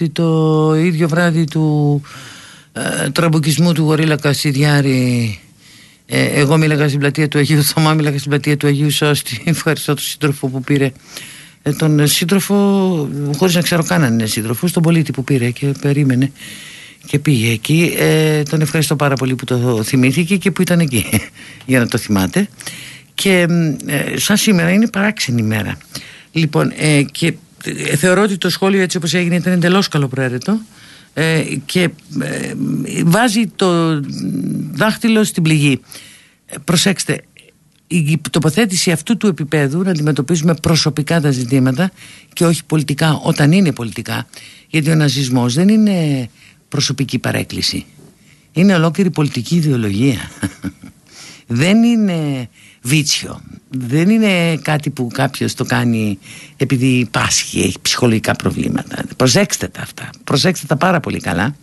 Ότι το ίδιο βράδυ του ε, τραμποκισμού του Γορίλα Κασιδιάρη ε, εγώ μίλαγα στην πλατεία του Αγίου Θωμά, μίλαγα στην πλατεία του Αγίου Σώστη. *laughs* Ευχαριστώ τον σύντροφο που πήρε. Ε, τον σύντροφο, χωρίς να ξέρω καν αν είναι σύντροφος, τον πολίτη που πήρε και περίμενε και πήγε εκεί. Ε, τον ευχαριστώ πάρα πολύ που το θυμήθηκε και που ήταν εκεί *laughs* για να το θυμάται. Και ε, σαν σήμερα είναι παράξενη ημέρα. Λοιπόν, ε, και ε, θεωρώ ότι το σχόλιο έτσι όπως έγινε ήταν εντελώς καλοπροαίρετο ε, και ε, βάζει το δάχτυλο στην πληγή. Ε, προσέξτε, η τοποθέτηση αυτού του επίπεδου να αντιμετωπίζουμε προσωπικά τα ζητήματα και όχι πολιτικά όταν είναι πολιτικά γιατί ο ναζισμός δεν είναι προσωπική παρέκκληση είναι ολόκληρη πολιτική ιδεολογία *laughs* δεν είναι βίτσιο. Δεν είναι κάτι που κάποιος το κάνει επειδή πάσχει, έχει ψυχολογικά προβλήματα. Προσέξτε τα αυτά. Προσέξτε τα πάρα πολύ καλά.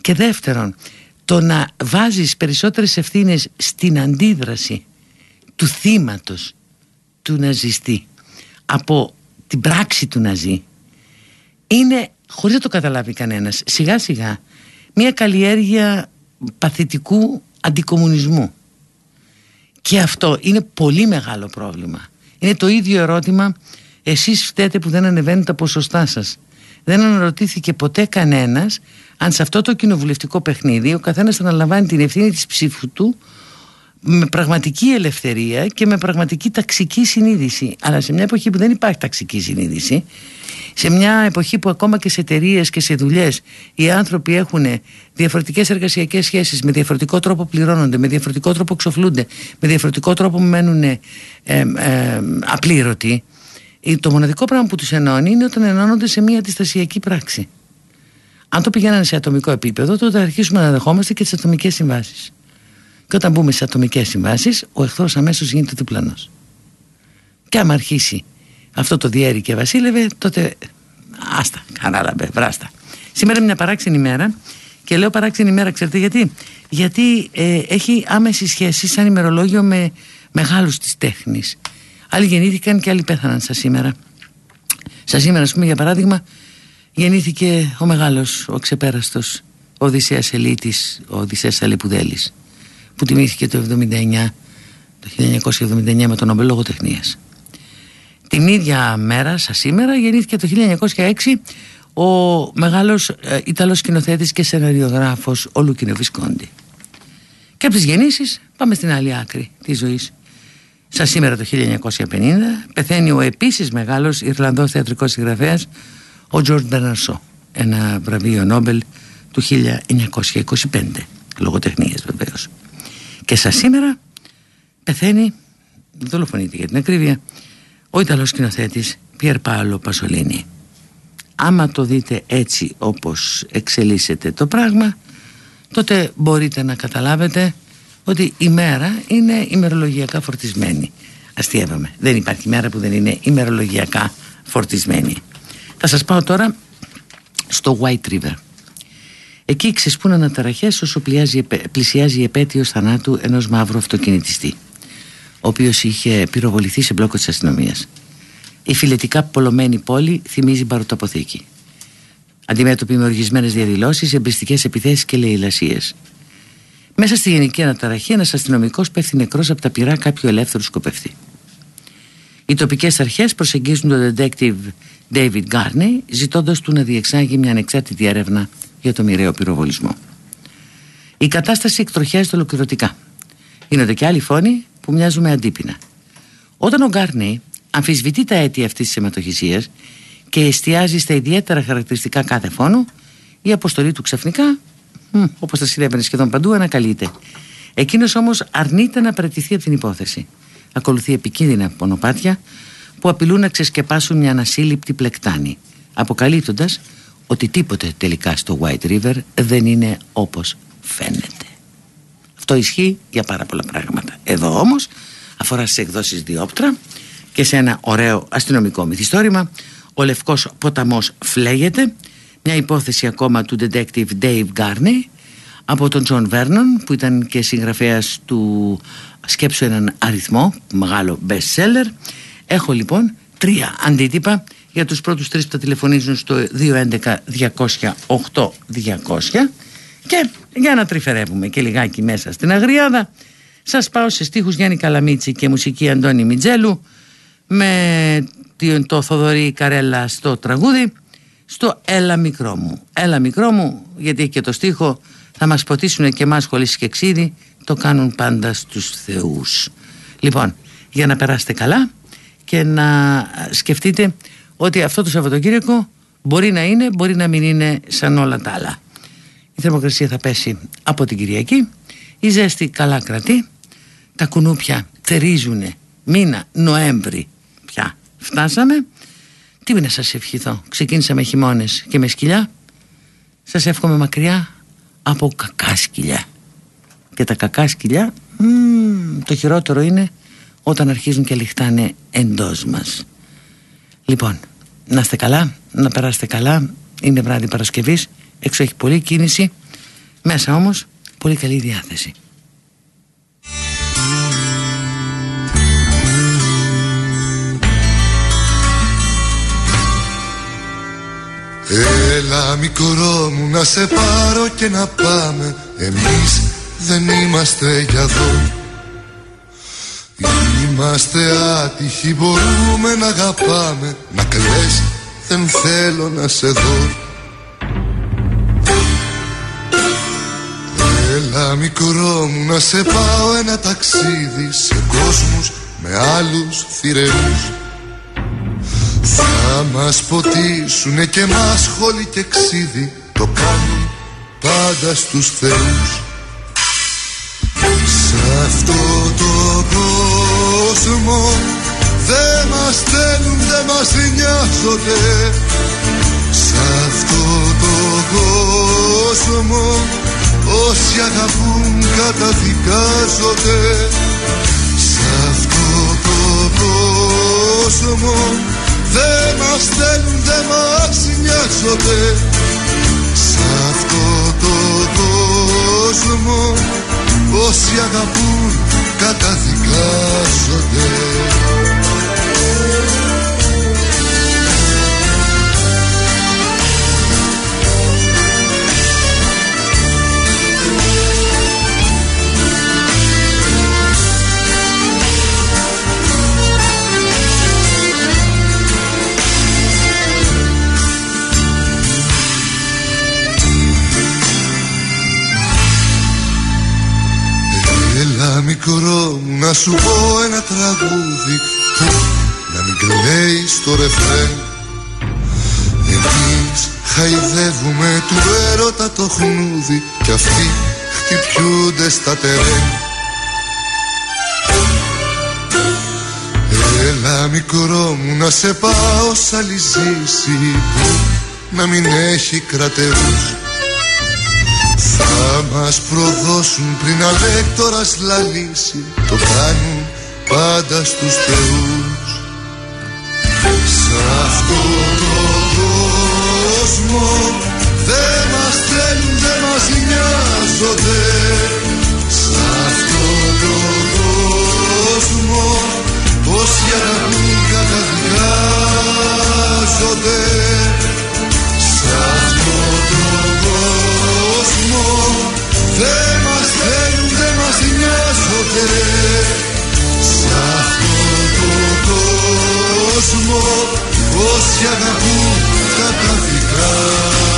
Και δεύτερον, το να βάζεις περισσότερες ευθύνες στην αντίδραση του θύματος του ναζιστή από την πράξη του ναζί είναι, χωρίς να το καταλάβει κανένας, σιγά σιγά μια καλλιέργεια παθητικού αντικομουνισμού και αυτό είναι πολύ μεγάλο πρόβλημα. Είναι το ίδιο ερώτημα εσείς φταίτε που δεν ανεβαίνουν τα ποσοστά σας. Δεν αναρωτήθηκε ποτέ κανένας αν σε αυτό το κοινοβουλευτικό παιχνίδι ο καθένας αναλαμβάνει την ευθύνη της ψήφου του με πραγματική ελευθερία και με πραγματική ταξική συνείδηση. Αλλά σε μια εποχή που δεν υπάρχει ταξική συνείδηση, σε μια εποχή που ακόμα και σε εταιρείες και σε δουλειές οι άνθρωποι έχουν διαφορετικές εργασιακές σχέσεις, με διαφορετικό τρόπο πληρώνονται, με διαφορετικό τρόπο ξοφλούνται, με διαφορετικό τρόπο μένουν ε, ε, απλήρωτοι, το μοναδικό πράγμα που τους ενώνει είναι όταν ενώνονται σε μια αντιστασιακή πράξη. Αν το πηγαίνανε σε ατομικό επίπεδο, τότε θα αρχίσουμε να δεχόμαστε και τις ατομικές συμβάσεις. Και όταν μπούμε σε ατομικές συμβάσεις, ο εχθρός αμέσως γίνεται διπλανός. Και άμα αρχίσει αυτό το διέρη και βασίλευε, τότε άστα, κανάλαμπε, βράστα. Σήμερα είναι μια παράξενη μέρα και λέω παράξενη μέρα, ξέρετε γιατί; Γιατί ε, έχει άμεση σχέση σαν ημερολόγιο με μεγάλους της τέχνης. Άλλοι γεννήθηκαν και άλλοι πέθαναν σαν σήμερα. Σαν σήμερα, ας πούμε, για παράδειγμα, γεννήθηκε ο μεγάλος, ο ξεπέραστος, ο Οδυσσέας Ελίτης, ο Οδυσσέας Αλεπουδέλης, που τιμήθηκε το 1979, το 1979 με τον Νομπελ Λογοτεχνίας. Την ίδια μέρα, σαν σήμερα, γεννήθηκε το 1906 ο μεγάλος ε, Ιταλός σκηνοθέτης και σεναριογράφος ο Λουκίνο Βισκόντι. Και από τις γεννήσεις πάμε στην άλλη άκρη της ζωής. Σαν σήμερα το 1950 πεθαίνει ο επίσης μεγάλος Ιρλανδός θεατρικός συγγραφέας ο Τζορτ Μπερναρσό ένα βραβείο Νόμπελ του 1925 λογοτεχνίες βεβαίως και σαν σήμερα πεθαίνει δολοφονείται για την ακρίβεια ο Ιταλός σκηνοθέτης Πιερ Πάολο Πασολίνη. Άμα το δείτε έτσι όπως εξελίσσεται το πράγμα τότε μπορείτε να καταλάβετε ότι η μέρα είναι ημερολογιακά φορτισμένη. Αστείευαμε. Δεν υπάρχει μέρα που δεν είναι ημερολογιακά φορτισμένη. Θα σας πάω τώρα στο White River. Εκεί ξεσπούν αναταραχές όσο πλησιάζει η επέτειος θανάτου ενός μαύρου αυτοκινητιστή ο οποίος είχε πυροβοληθεί σε μπλόκο της αστυνομίας. Η φιλετικά πολλωμένη πόλη θυμίζει μπαρουταποθήκη. Αντιμέτωποι με οργισμένες διαδηλώσεις, εμπριστικές επιθέσεις και λαιλασίες. Μέσα στη γενική αναταραχή, ένας αστυνομικός πέφτει νεκρός από τα πυρά κάποιου ελεύθερου σκοπευτή. Οι τοπικές αρχές προσεγγίζουν τον detective David Garney, ζητώντας του να διεξάγει μια ανεξάρτητη έρευνα για το μοιραίο πυροβολισμό. Η κατάσταση εκτροχιάζεται ολοκληρωτικά. Γίνονται και άλλοι φόνοι που μοιάζουν με αντίπεινα. Όταν ο Γκάρνεϊ αμφισβητεί τα αίτια αυτής της αιματοχυσίας και εστιάζει στα ιδιαίτερα χαρακτηριστικά κάθε φόνου, η αποστολή του ξαφνικά, όπως τα συνέβαινε σχεδόν παντού, ανακαλείται. Εκείνος όμως αρνείται να παραιτηθεί από την υπόθεση. Ακολουθεί επικίνδυνα πονοπάτια που απειλούν να ξεσκεπάσουν μια ανασύλληπτη πλεκτάνη, αποκαλύπτοντας ότι τίποτε τελικά στο White River δεν είναι όπως φαίνεται. Αυτό ισχύει για πάρα πολλά πράγματα. Εδώ όμως αφορά στις εκδόσεις Διόπτρα και σε ένα ωραίο αστυνομικό μυθιστόρημα ο Λευκός Ποταμός φλέγεται μια υπόθεση ακόμα του detective Dave Garney από τον John Vernon που ήταν και συγγραφέας του Σκέψου έναν αριθμό μεγάλο best seller έχω λοιπόν τρία αντίτυπα για τους πρώτους τρεις που θα τηλεφωνήσουν στο 211 200 200 και για να τρυφερεύουμε και λιγάκι μέσα στην Αγριάδα σας πάω σε στίχους Γιάννη Καλαμίτσι και μουσική Αντώνη Μιτζέλου με το Θοδωρή Καρέλα στο τραγούδι στο Έλα μικρό μου Έλα μικρό μου γιατί έχει και το στίχο θα μας ποτίσουν και εμάς χωρίς και ξύδι το κάνουν πάντα στους θεούς λοιπόν για να περάσετε καλά και να σκεφτείτε ότι αυτό το Σαββατοκύριακο μπορεί να είναι, μπορεί να μην είναι σαν όλα τα άλλα. Η θερμοκρασία θα πέσει από την Κυριακή, η ζέστη καλά κρατεί, τα κουνούπια θερίζουν μήνα Νοέμβρη πια φτάσαμε. Τι να σας ευχηθώ, ξεκίνησαμε χειμώνες και με σκυλιά, σας εύχομαι μακριά από κακά σκυλιά. Και τα κακά σκυλιά, το χειρότερο είναι όταν αρχίζουν και λιχτάνε εντός μας. Λοιπόν, να είστε καλά, να περάσετε καλά. Είναι βράδυ Παρασκευής, έξω έχει πολλή κίνηση, μέσα όμως πολύ καλή διάθεση. Έλα μικρό μου να σε πάρω και να πάμε Εμείς δεν είμαστε για δω Είμαστε άτυχοι μπορούμε να αγαπάμε. Να κλαις δεν θέλω να σε δω. Έλα μικρό μου να σε πάω ένα ταξίδι Σε κόσμους με άλλους θηρεούς Θα μας ποτίσουνε και μας χόλι και ξύδι Το κάνουν πάντα στους θεούς. Σε αυτό το κόσμο δεν μας θέλουν, δεν μας νοιάζονται Σε αυτό το κόσμο όσοι αγαπούν καταδικάζονται. Σε αυτό το κόσμο δεν μας θέλουν, δεν μας νοιάζονται Σε αυτό το κόσμο Όσοι αγαπούν καταδικάζονται μικρό μου να σου πω ένα τραγούδι. Να μην κλαίεις στο ρεφρέν. Εμείς χαϊδεύουμε του έρωτα το χνούδι Κι αυτοί χτυπιούνται στα τερέν. Έλα μικρό μου να σε πάω σαν λυζήσει Να μην έχει κρατεούς θα μας προδώσουν πριν αλέκτορας λαλήσει Το κάνουν πάντα στους θεούς. Σ' αυτό το κόσμο Δεν μας θέλουν, δεν μας νοιάζονται. Σ' αυτό το κόσμο Όσοι αγαπούν καταδικάζονται. Σ' αυτό το κόσμο δεν μας θέλουν, δεν μας νοιάζονται. Σ' αυτό το κόσμο Όσοι αγαπούν καταδικάζονται